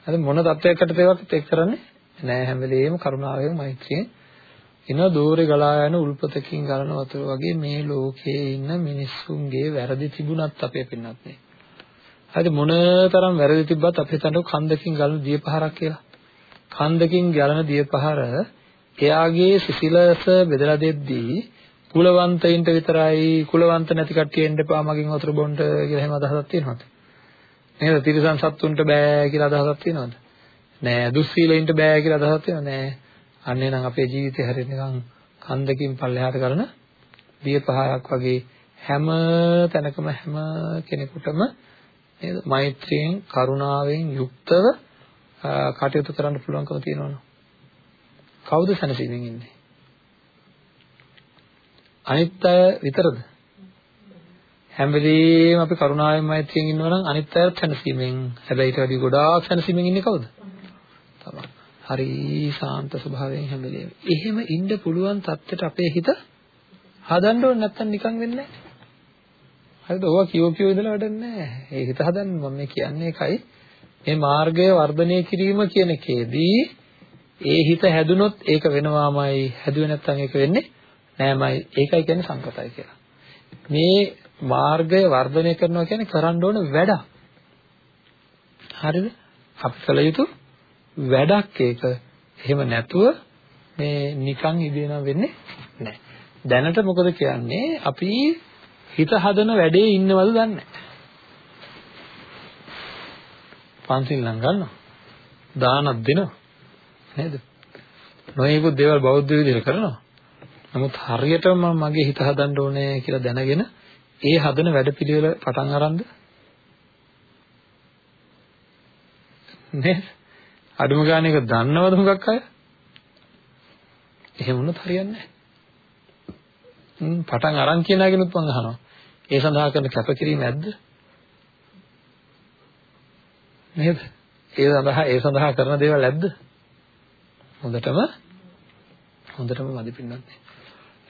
නැහැ. මොන තත්වයකට තේවත් ඒක කරන්නේ නෑ හැම වෙලෙම කරුණාවෙන් මෛත්‍රියෙන් එන දෝරේ ගලා යන උල්පතකින් ගලන වතුර වගේ මේ ලෝකයේ ඉන්න මිනිස්සුන්ගේ වැරදි තිබුණත් අපේ පින්නත් නේ. හරිද මොනතරම් වැරදි තිබ්බත් අපි හිතන්නේ කන්දකින් ගලන දියපහරක් කියලා. කන්දකින් ගලන දියපහර එයාගේ සිසිලස බෙදලා දෙද්දී කුලවන්තයින්ට විතරයි කුලවන්ත නැති කට්ටිය එන්න එපා මගෙන් වතුර බොන්න කියලා එහෙම අදහසක් තියෙනවද? නේද? තිරිසන් සත්තුන්ට බෑ කියලා අදහසක් තියෙනවද? නෑ. දුස්සීලයින්ට බෑ කියලා අදහසක් තියෙනවද? නෑ. අන්නේ නම් අපේ ජීවිතේ හරියට නිකන් කන්දකින් පල්ලෙහාට කරන දිය පහයක් වගේ හැම තැනකම හැම කෙනෙකුටම නේද මෛත්‍රියෙන් කරුණාවෙන් යුක්තව කටයුතු කරන්න පුළුවන්කම තියෙනවනේ කවුද සැනසීමෙන් ඉන්නේ අනිත් අය විතරද හැම වෙලෙම අපි කරුණාවෙන් මෛත්‍රියෙන් ඉන්නවා නම් අනිත් අයත් සැනසීමෙන් හැබැයි ඊට වැඩි ගොඩාක් සැනසීමෙන් ඉන්නේ කවුද තමයි හරි සාන්ත ස්වභාවයෙන් හැම වෙලේම. එහෙම ඉන්න පුළුවන් තත්ත්වයට අපේ හිත හදන්න ඕනේ නැත්තම් නිකන් වෙන්නේ නැහැ. හරිද? ඔවා කියෝ කියෝ ඉඳලා වැඩක් නැහැ. ඒ හිත හදන්න මම මේ කියන්නේ එකයි. මේ මාර්ගය වර්ධනය කිරීම කියන එකේදී ඒ හිත හැදුනොත් ඒක වෙනවාමයි. හැදුවේ නැත්තම් ඒක වෙන්නේ නෑමයි. ඒකයි කියන්නේ සංකතයි කියලා. මේ මාර්ගය වර්ධනය කරනවා කියන්නේ කරන්න ඕන වැඩක්. හරිද? අපි කල යුතු වැඩක් ඒක. එහෙම නැතුව මේ නිකන් ඉදේනම් වෙන්නේ නැහැ. දැනට මොකද කියන්නේ අපි හිත හදන වැඩේ ඉන්නවද දන්නේ නැහැ. පන්සිල් නම් ගන්නවා. දානක් දෙනවා. නේද? නොයෙකුත් දේවල් බෞද්ධ විදිහට කරනවා. නමුත් හරියටම මම මගේ හිත හදන්න ඕනේ කියලා දැනගෙන ඒ හදන වැඩපිළිවෙල පටන් අරන්ද නේද? අඩුම ගානේ එක දන්නවද හුඟක් අය? එහෙම වුණොත් හරියන්නේ නැහැ. හ්ම් පටන් අරන් කියන අයගෙනුත් මම අහනවා. ඒ සඳහා කරන කැපකිරීම ඇද්ද? නේද? ඒ සඳහා ඒ සඳහා කරන දේවල් ඇද්ද? හොඳටම හොඳටම මදි පින්නන්නේ.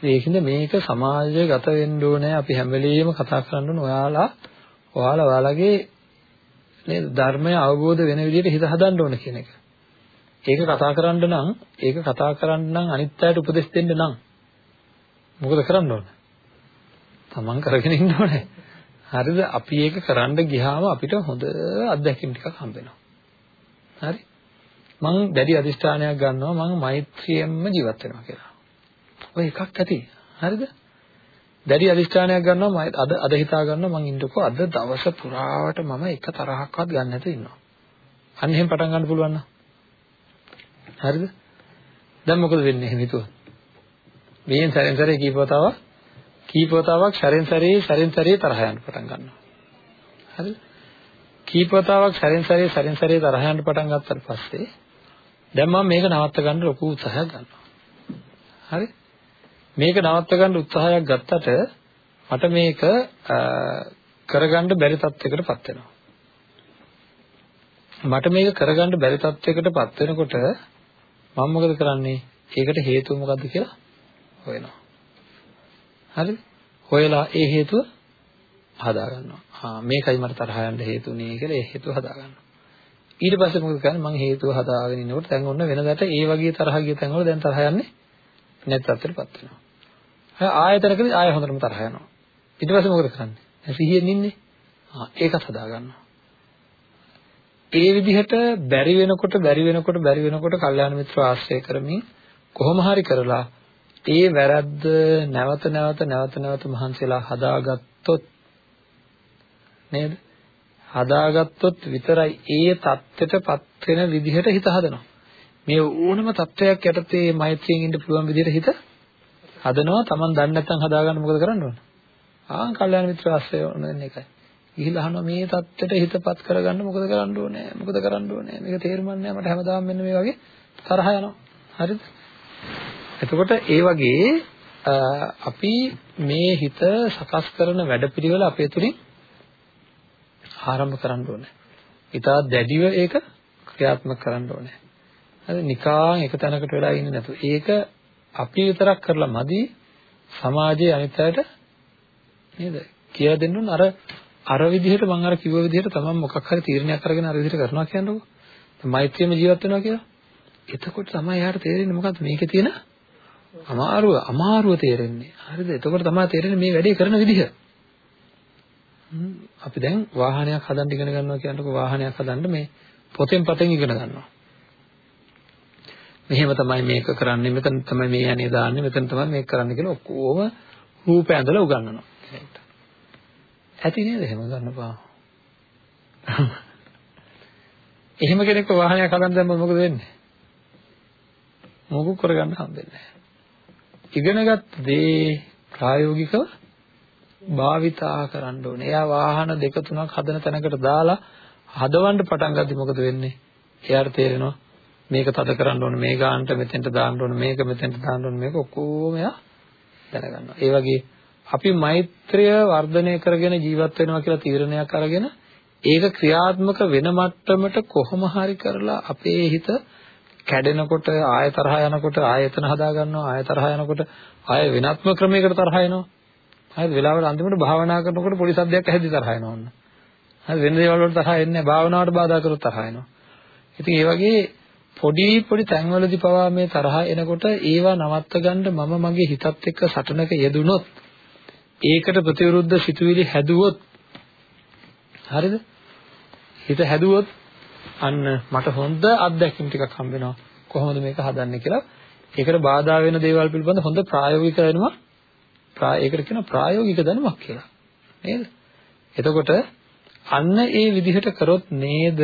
ඒකින්ද මේක සමාජගත වෙන්න ඕනේ අපි හැම වෙලෙම කතා කරන්න ඕනේ ඔයාලා ඔයාලා ඔයාලගේ නේද ධර්මය අවබෝධ වෙන විදිහට හිත හදන්න ඕන කියන එක. ඒක කතා කරන්න නම් ඒක කතා කරන්න නම් අනිත් අයට උපදෙස් දෙන්න නම් මොකද කරන්න ඕන? තමන් කරගෙන ඉන්න ඕනේ. හරිද? අපි ඒක කරන්න ගියාම අපිට හොඳ අත්දැකීම් ටිකක් හම්බ වෙනවා. හරි? මං දැඩි අදිෂ්ඨානයක් ගන්නවා මං මෛත්‍රියෙන්ම ජීවත් වෙනවා කියලා. ඔය එකක් ඇති. හරිද? දැඩි අදිෂ්ඨානයක් ගන්නවා අද අද හිතා ගන්නවා මං ඉන්නකෝ අද දවස පුරාවට මම එක තරහක්වත් ගන්න නැතුව ඉන්නවා. අන්න එහෙම පටන් ගන්න පුළුවන් නම්. හරිද? දැන් මොකද වෙන්නේ එහෙම හිතුවා? මේෙන් සැරෙන් සැරේ කීපවතාවක් කීපවතාවක් සැරෙන් සැරේ සැරෙන් සැරේ තරහ යන්න පටන් ගන්නවා. හරිද? කීපවතාවක් සැරෙන් සැරේ සැරෙන් සැරේ තරහ යන්න පටන් ගත්තාට පස්සේ දැන් මම මේක නවත්ත ගන්න ලොකු උත්සාහයක් ගන්නවා. හරි? මේක නවත්ත ගන්න උත්සාහයක් ගත්තට මට මේක කරගන්න බැරි තත්යකටපත් වෙනවා. මට මේක කරගන්න බැරි තත්යකටපත් වෙනකොට මම මොකද කරන්නේ? ඒකට හේතුව මොකද්ද කියලා හොයනවා. හරිද? හොයලා ඒ හේතුව හදා ගන්නවා. ආ මේකයි මට තරහ යන්න හේතුනේ කියලා ඒ හේතුව හදා ගන්නවා. ඊට පස්සේ මොකද කරන්නේ? මම හේතුව හදාගෙන ඉන්නකොට දැන් ඔන්න වෙනදාට ඒ වගේ තරහ ගිය තැන්වල දැන් තරහ යන්නේ නැත් අතරපත් වෙනවා. ආයතනකදී ආය හොඳටම තරහ යනවා. ඊට පස්සේ මොකද කරන්නේ? දැන් සිහියෙන් ඉන්නේ. ආ ඒකත් හදා ගන්නවා. ඒ විදිහට බැරි වෙනකොට බැරි වෙනකොට බැරි වෙනකොට කල්යාණ මිත්‍ර ආශ්‍රය කරමින් කොහොම හරි කරලා ඒ වැරද්ද නැවත නැවත නැවත නැවත මහන්සිලා හදාගත්තොත් නේද? හදාගත්තොත් විතරයි ඒ தත්ත්වයටපත් වෙන විදිහට හිත හදනවා. මේ ඕනම தත්වයක් යටතේ මෛත්‍රියෙන් ඉන්න පුළුවන් විදිහට හිත හදනවා. Taman දන්නේ නැත්නම් හදාගන්න මොකද කරන්න ඕන? ආන් කල්යාණ මිත්‍ර ආශ්‍රය ඕන දෙන්න එකයි. ගිහිල්ලා අහනවා මේ தත්ත්වයට හිතපත් කරගන්න මොකද කරන්න ඕනේ? මොකද කරන්න ඕනේ? මේක තේරුම්න්නේ මට හැමදාම මෙන්න මේ වගේ තරහ යනවා. හරිද? එතකොට ඒ වගේ අපි මේ හිත සකස් කරන වැඩපිළිවෙල අපේ තුලින් ආරම්භ කරන්න ඕනේ. ඊටා දැඩිව ඒක ක්‍රියාත්මක කරන්න ඕනේ. හරි නිකාන් එක තැනකට වෙලා ඉන්නේ නැතු. ඒක අපි විතරක් කරලා මදි සමාජයේ අනිත් අයට නේද? කියලා දෙන්න අර අර විදිහට මම අර කිව්ව විදිහට තමයි මොකක් හරි තීරණයක් අරගෙන අර විදිහට කරනවා කියන්නකො. මෛත්‍රියම ජීවත් වෙනවා කියලා. එතකොට තමයි යාට තේරෙන්නේ මොකද්ද මේකේ තියෙන අමාරුව අමාරුව තේරෙන්නේ. හරිද? එතකොට තමයි තේරෙන්නේ මේ වැඩේ කරන විදිහ. අපි දැන් වාහනයක් හදන්න ඉගෙන ගන්නවා කියනකොට වාහනයක් හදන්න මේ පොතෙන් පතෙන් ඉගෙන ගන්නවා. මෙහෙම තමයි මේක කරන්නේ මෙතන තමයි මේ යන්නේ දාන්නේ මෙතන තමයි මේක කරන්න කියලා ඔක්කොම රූපය ඇඳලා උගන්වනවා. ඇති නේද එහෙම ගන්නපා. එහෙම කෙනෙක්ව වාහනයක් හදන්න දැම්මම මොකද වෙන්නේ? මොකක් කරගන්න හම්බෙන්නේ. ඉගෙනගත් දේ ප්‍රායෝගිකව භාවිතා කරන්න ඕනේ. එයා වාහන දෙක තුනක් හදන තැනකට දාලා හදවන්න පටන් ගද්දි මොකද වෙන්නේ? එයාට තේරෙනවා මේක තද කරන්න ඕනේ, මේ ගානට මෙතෙන්ට දාන්න ඕනේ, මේක මෙතෙන්ට දාන්න ඕනේ, මේක ඔක්කොම එයා දැනගන්නවා. ඒ වගේ අපි මෛත්‍රිය වර්ධනය කරගෙන ජීවත් වෙනවා කියලා තීරණයක් අරගෙන ඒක ක්‍රියාත්මක වෙන මට්ටමට කොහොම හරි කරලා අපේ හිත කැඩෙනකොට ආය තරහ යනකොට ආයතන හදා ගන්නවා ආය තරහ යනකොට ආය වෙනත්ම ක්‍රමයකට තරහ එනවා. හරිද වෙලාවට අන්තිමට භාවනා කරනකොට පොඩි සද්දයක් ඇහෙද්දි තරහ එනවා. ඔන්න හරි වෙන දේවල් වලට තරහ එන්නේ නැහැ භාවනාවට බාධා කරොත් තරහ එනවා. ඉතින් ඒ වගේ පොඩි පොඩි තැන්වලදී පවා මේ තරහ එනකොට ඒවා නවත්ත ගන්න මම මගේ හිතත් එක්ක සටනක යෙදුනොත් ඒකට ප්‍රතිවිරුද්ධ සිතුවිලි හැදුවොත් හරිද? හිත හැදුවොත් අන්න මට හොඳ අත්දැකීම් ටිකක් හම්බ වෙනවා. කොහොමද මේක හදන්නේ කියලා? ඒකට බාධා වෙන දේවල් පිළිබඳ හොඳ ප්‍රායෝගික දැනුමක් ඒකට කියන ප්‍රායෝගික දැනුමක් කියලා. නේද? එතකොට අන්න ඒ විදිහට කරොත් නේද?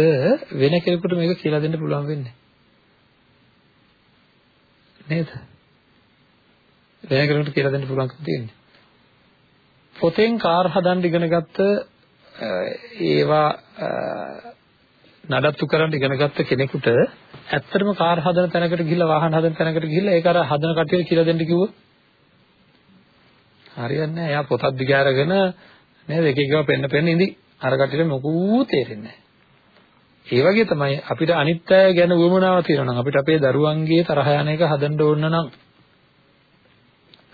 වෙන කෙනෙකුට මේක කියලා දෙන්න පුළුවන් වෙන්නේ. නේද වෙන කෙනෙකුට කියලා දෙන්න පුළුවන්කම තියෙන්නේ පොතෙන් කාර් හදන්න ඉගෙන ගත්ත ඒවා නඩත්තු කරන්න ඉගෙන ගත්ත කෙනෙකුට ඇත්තටම කාර් හදන තැනකට ගිහිල්ලා වාහන හදන තැනකට ගිහිල්ලා ඒක අර හදන කට්ටියට කියලා දෙන්න කිව්වොත් හරියන්නේ නැහැ. එයා පොතක් දිග අරගෙන නේද එක එකව පෙන්න පෙන්න ඉඳි. අර කට්ටියට මොකුත් තේරෙන්නේ නැහැ. ඒ වගේ තමයි අපිට අනිත් අය ගැන උවමනාවක් තියෙනවා නම් අපිට අපේ දරුවන්ගේ තරහ යන එක හදන්න ඕන නම්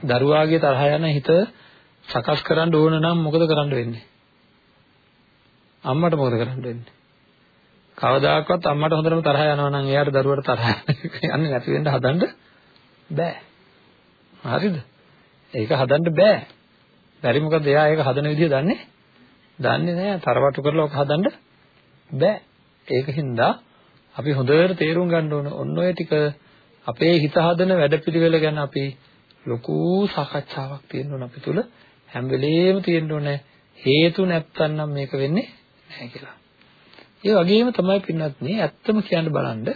දරුවාගේ තරහ යන හිත සකස් කරන්න ඕන නම් මොකද කරන්න වෙන්නේ? අම්මට මොකද කරන්න වෙන්නේ? කවදාකවත් අම්මට හොඳටම තරහ යනවා නම් එයාට දරුවට තරහ යන්නේ නැති වෙන්න හදන්න බෑ. හරිද? ඒක හදන්න බෑ. බැරි මොකද එයා ඒක හදන විදිය දන්නේ? දන්නේ නැහැ. තරවටු කරලා ඔක හදන්න බෑ. ඒකින්ද අපි හොඳට තේරුම් ගන්න ඕන ඔන්න ඔය ටික අපේ හිත හදන වැඩපිළිවෙල ගැන අපි ලොකු සාකච්ඡාවක් තියෙන්න ඕන අපි තුල හැම වෙලේම තියෙන්න ඕන හේතු නැත්තම් නම් මේක වෙන්නේ නැහැ කියලා. ඒ වගේම තමයි පින්වත්නි ඇත්තම කියන්න බලන්න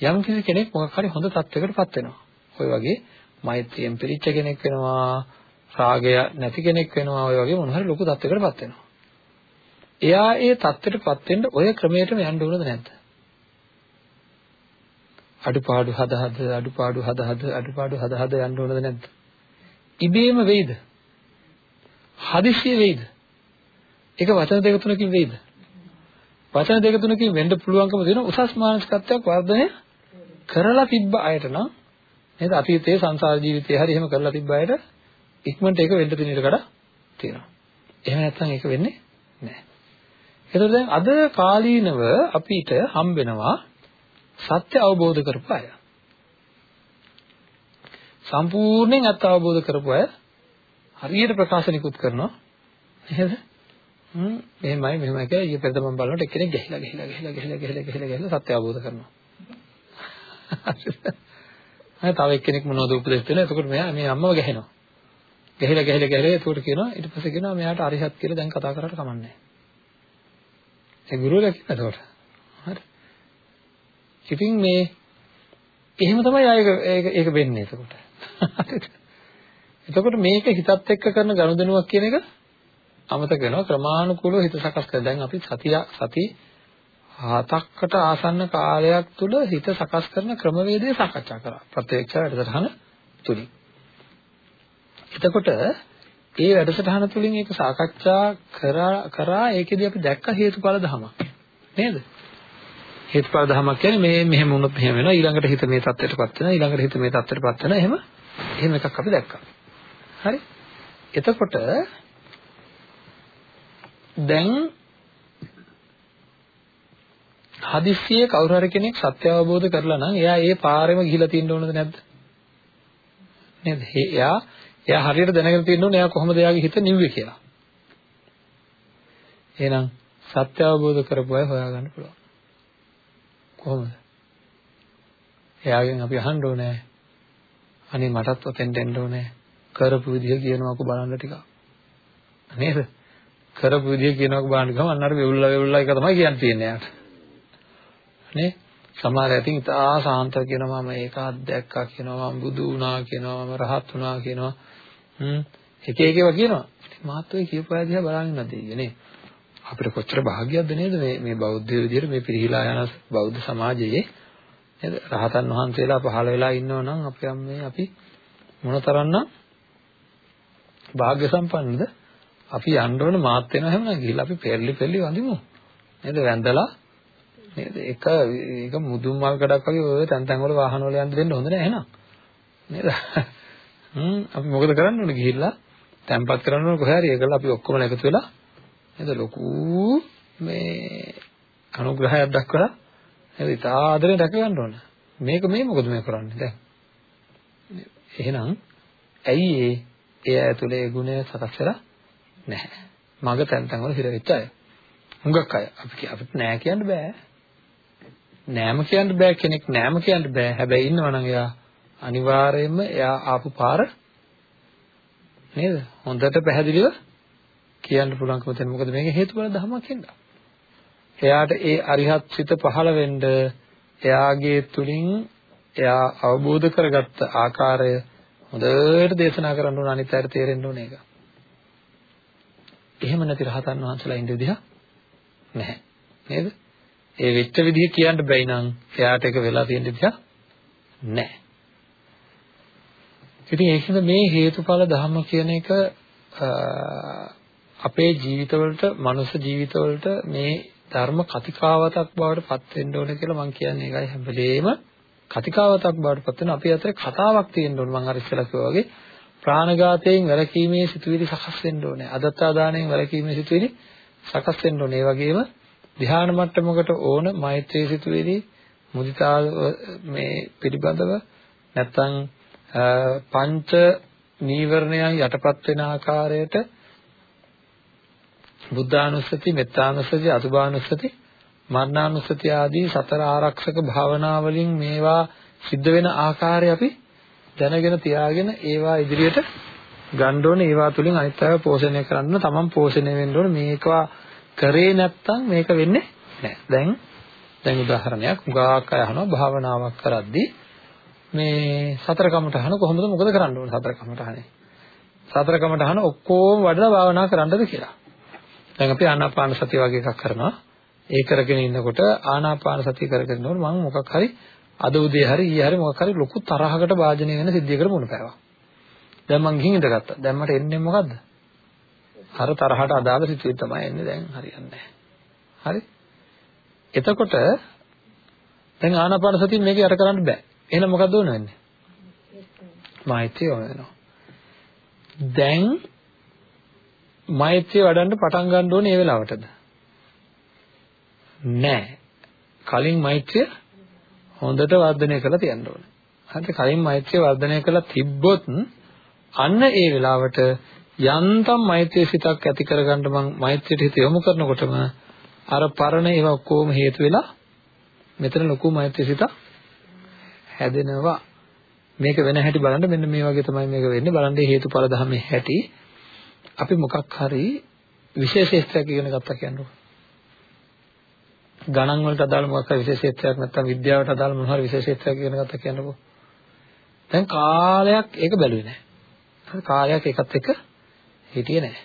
යම් කිසි කෙනෙක් මොකක් හරි හොඳ තත්යකටපත් වෙනවා. ඔය වගේ මෛත්‍රියෙන් පිරිච්ච කෙනෙක් වෙනවා, රාගය නැති කෙනෙක් වෙනවා, ඔය වගේ මොන හරි ලොකු තත්යකටපත් වෙනවා. එයා ඒ தත්ත්වයටපත් වෙන්න ඔය ක්‍රමයටම යන්න ඕනද නැද්ද? අඩුපාඩු හද හද අඩුපාඩු හද හද අඩුපාඩු හද හද යන්න ඕනද නැද්ද? ඉබේම වෙයිද? හදිස්සිය වෙයිද? ඒක වචන දෙක තුනකින් වෙයිද? වචන දෙක තුනකින් වෙන්න පුළුවන්කම දෙන උසස් මානසිකත්වයක් වර්ධනය කරලා තිබ්බ අයට නම් නේද අතීතයේ සංසාර ජීවිතේ හරි එහෙම කරලා තිබ්බ අයට ඉක්මනට ඒක වෙන්න තියෙන ඉඩ කඩ තියෙනවා. එහෙම නැත්නම් ඒක වෙන්නේ නැහැ. එතකොට දැන් අද කාලීනව අපිට හම්බෙනවා සත්‍ය අවබෝධ කරපු අය. සම්පූර්ණයෙන් අත් අවබෝධ කරපු අය හරියට ප්‍රකාශනිකුත් කරනවා. නේද? හ්ම් මෙහෙමයි මෙහෙමයි කියලා ඊයේ පෙරද මම බලනකොට එක්කෙනෙක් ගහිලා ගහිලා ගහිලා ගහිලා ගහිලා ගහිලා ගහිලා සත්‍ය අවබෝධ කරනවා. හරි තව එක්කෙනෙක් මොනවද උපදෙස් දෙනවා. එතකොට මෙයා මේ අම්මව ගහනවා. ගහිලා ගහිලා ගහිලා එතකොට කියනවා ඊට පස්සේ කියනවා මෙයාට අරිහත් කියලා දැන් කතා කරාට කමන්නේ නැහැ. ඒ ගුරුවරයා කියනවා එතකොට. හරි. ඉතින් මේ එහෙම තමයි ආයක ඒක ඒක වෙන්නේ එතකොට. එතකොට මේක හිතත් එක්ක කරන ගනුදෙනුවක් කියන එක අමතක වෙනවා ක්‍රමානුකූලව හිත සකස් කර. දැන් අපි සතිය සති හතක්කට ආසන්න කාලයක් තුල හිත සකස් කරන ක්‍රමවේදය සාකච්ඡා කරා. ප්‍රත්‍යක්ෂ වැඩසටහන තුලින්. එතකොට ඒ වැඩසටහන තුලින් ඒක සාකච්ඡා කරා කරා ඒකෙදි අපි දැක්ක හේතුඵල ධමයක්. නේද? හේතුඵල ධමයක් කියන්නේ මේ මෙහෙම වුණොත් මෙහෙම වෙනවා ඊළඟට හිත මේ தත්ත්වයටපත් වෙනවා ඊළඟට හිත මේ தත්ත්වයටපත් වෙනවා එහෙම එහෙම එකක් අපි දැක්කා. හරි? එතකොට දැන් හදිස්සියේ කවුරු හරි කෙනෙක් සත්‍ය අවබෝධ කරලා නම් එයා ඒ පාරෙම ගිහිලා තියෙන්න ඕනද නැද්ද? නේද? එයා එයා හරියට දැනගෙන තියෙන්න ඕනේ එයා කොහොමද එයාගේ හිත නිව්වේ කියලා. එහෙනම් සත්‍ය අවබෝධ කරපු අය හොයාගන්න පුළුවන්. කොහොමද? එයාගෙන් අපි අහන්න ඕනේ. අනේ මටත් ඔතෙන් දෙන්න ඕනේ. කරපු විදිහ කියනවාකෝ බලන්න ටිකක්. නේද? කරපු විදිහ කියනවාකෝ බලන්න ගමන් අර වෙවුල්ලා වෙවුල්ලා එක තමයි කියන්න තියෙන්නේ යාට. නේ? සමහර ඇතින් ඉතා සාන්ත කියනවා මම ඒක අත්දැක්කා කියනවා මම බුදු වුණා කියනවා මම රහත් වුණා කියනවා හ්ම්. එක එක ඒවා කියනවා. ඉතින් මාත් ඔය කියපු අය දිහා බලන්න නැද්ද නේ? අපිට කොච්චර භාග්‍යයක්ද නේද මේ මේ බෞද්ධ විදියට මේ පිරිහිලා යන බෞද්ධ සමාජයේ? නේද? රහතන් වහන්සේලා පහළ වෙලා ඉන්නව නම් අපි මේ අපි මොනතරම්නම් භාග්‍ය සම්පන්නද? අපි යන්න ඕන මාත් වෙනවා හැම නම් ගිහිල්ලා අපි පෙරලි පෙරලි වඳිමු. නේද? වැඳලා. නේද? එක ඒක මුදුන් මල් ගඩක් වගේ ඔය තැන් තැන් වල වාහන වල යන්න දෙන්න හොඳ නෑ එහෙනම්. නේද? හ්ම් අපි මොකද කරන්න ඕනේ ගිහිල්ලා? තැම්පත් කරන්න ඕනේ කොහේ හරි. ඒකල අපි ඔක්කොම එකතු වෙලා නේද? ලොකු මේ අනුග්‍රහයක් දක්වලා නේද? ඉතා ආදරෙන් රැක ගන්න ඕන. මේක මේ මොකද මේ කරන්නේ? දැන් එහෙනම් ඇයි ඒ ඒ ඇතුලේ ගුණය සකස් වෙලා නැහැ? මග තැන් තැන් වල හිර වෙච්ච අය. හුඟක් අය. අපි අපිට නෑ කියන්න බෑ. නෑම කියන්න බෑ කෙනෙක් නෑම කියන්න බෑ. හැබැයි ඉන්නවනම් එයා අනිවාර්යයෙන්ම එයා ආපු පාර නේද හොඳට පැහැදිලිව කියන්න පුළුවන්කම තියෙන මොකද මේක හේතුඵල ධමයක් හින්දා එයාට ඒ අරිහත් සිත පහළ වෙන්න එයාගේ තුලින් එයා අවබෝධ කරගත්ත ආකාරය හොඳට දේශනා කරන්න ඕන අනිත් අයට තේරෙන්න ඕන එක. එහෙම නැති රහතන් වහන්සේලා ඉන්න විදිහ නැහැ. නේද? ඒ වෙච්ච විදිහ කියන්න බැයි නම් එයාට ඒක වෙලා තියෙන විදිහ නැහැ. ඉතින් ඒකද මේ හේතුඵල ධර්ම කියන එක අපේ ජීවිතවලට, මනුෂ්‍ය ජීවිතවලට මේ ධර්ම කතිකාවතක් බවට පත් වෙන්න ඕන කියලා මම කියන්නේ ඒකයි හැම වෙලේම. කතිකාවතක් බවට පත් වෙන අපේ අතර කතාවක් තියෙන්න ඕන මම අර ඉස්සෙල්ලා කිව්වා වගේ. ප්‍රාණඝාතයෙන් වැළකීමේ සිතුවිලි සකස් වෙන්න ඕනේ. අදත්තා දාණයෙන් වැළකීමේ සිතුවිලි සකස් වෙන්න ඕනේ. ඒ වගේම ධ්‍යාන මට්ටමකට ඕන මෛත්‍රී සිතුවිලි මුදිතා මේ පිළිබඳව නැත්නම් පංච නීවරණයන් යටපත් වෙන ආකාරයට බුද්ධානුස්සති, මෙත්තානුස්සති, අසුභානුස්සති, මරණානුස්සතිය ආදී සතර ආරක්ෂක භාවනා වලින් මේවා සිද්ධ වෙන ආකාරය අපි දැනගෙන තියාගෙන ඒවා ඉදිරියට ගන්න ඕනේ. ඒවා තුලින් අනිත් අයව පෝෂණය කරන්න තමන් පෝෂණය වෙන්න ඕනේ. මේකවා කරේ නැත්තම් මේක වෙන්නේ නැහැ. දැන් දැන් උදාහරණයක්. උගාක් අය අහනවා භාවනාවක් කරද්දී මේ සතර කමටහන කොහොමද මොකද කරන්න ඕනේ සතර කමටහනේ සතර කමටහන ඔක්කොම වඩලා භාවනා කරන්නද කියලා දැන් අපි ආනාපාන සතිය වගේ එකක් කරනවා ඒ කරගෙන ඉන්නකොට ආනාපාන සතිය කරගෙන ඉන්නකොට මම මොකක් හරි අද උදේ හරි ඊයේ හරි මොකක් හරි ලොකු තරහකට භාජනය වෙන සිද්ධියකට මුණ පැවවා. දැන් මං ගිහින් ඉඳගත්තා. දැන් මට එන්නේ මොකද්ද? අර තරහට අදාළ සිතුවිලි තමයි එන්නේ දැන් හරියන්නේ හරි? එතකොට දැන් ආනාපාන සතිය මේක යට කරන්න බෑ. එහෙනම් මොකද්ද ඕන වෙන්නේ? මෛත්‍රිය ඕන වෙනවා. දැන් මෛත්‍රිය වඩන්න පටන් ගන්න ඕනේ ඒ වෙලාවටද? නෑ. කලින් මෛත්‍රිය හොඳට වර්ධනය කරලා තියන්න ඕනේ. හරිද? කලින් මෛත්‍රිය වර්ධනය කරලා තිබ්බොත් අන්න ඒ වෙලාවට යන්තම් මෛත්‍රී සිතක් ඇති කරගන්න මම මෛත්‍රියට හිත යොමු කරනකොටම අර පරණ ඒවා ඔක්කොම හේතු වෙලා මෙතන ලොකු මෛත්‍රී සිතක් හැදෙනවා. මේක වෙන හැටි බලන්න මෙන්න මේ වගේ තමයි මේක වෙන්නේ. බලන්න හේතුඵල ධර්මයේ හැටි අපි මොකක් හරි විශේෂීත්වයක් ඉගෙන ගත්තා කියන්නේ. ගණන් වලට අදාළ මොකක් හරි විශේෂීත්වයක් නැත්නම් විද්‍යාවට අදාළ මොන හරි විශේෂීත්වයක් ඉගෙන ගත්තා කියන්නකෝ. දැන් කාලයක් ඒක බැලුවේ නැහැ. හරි කාලයක් ඒකත් එක්ක හිටියේ නැහැ.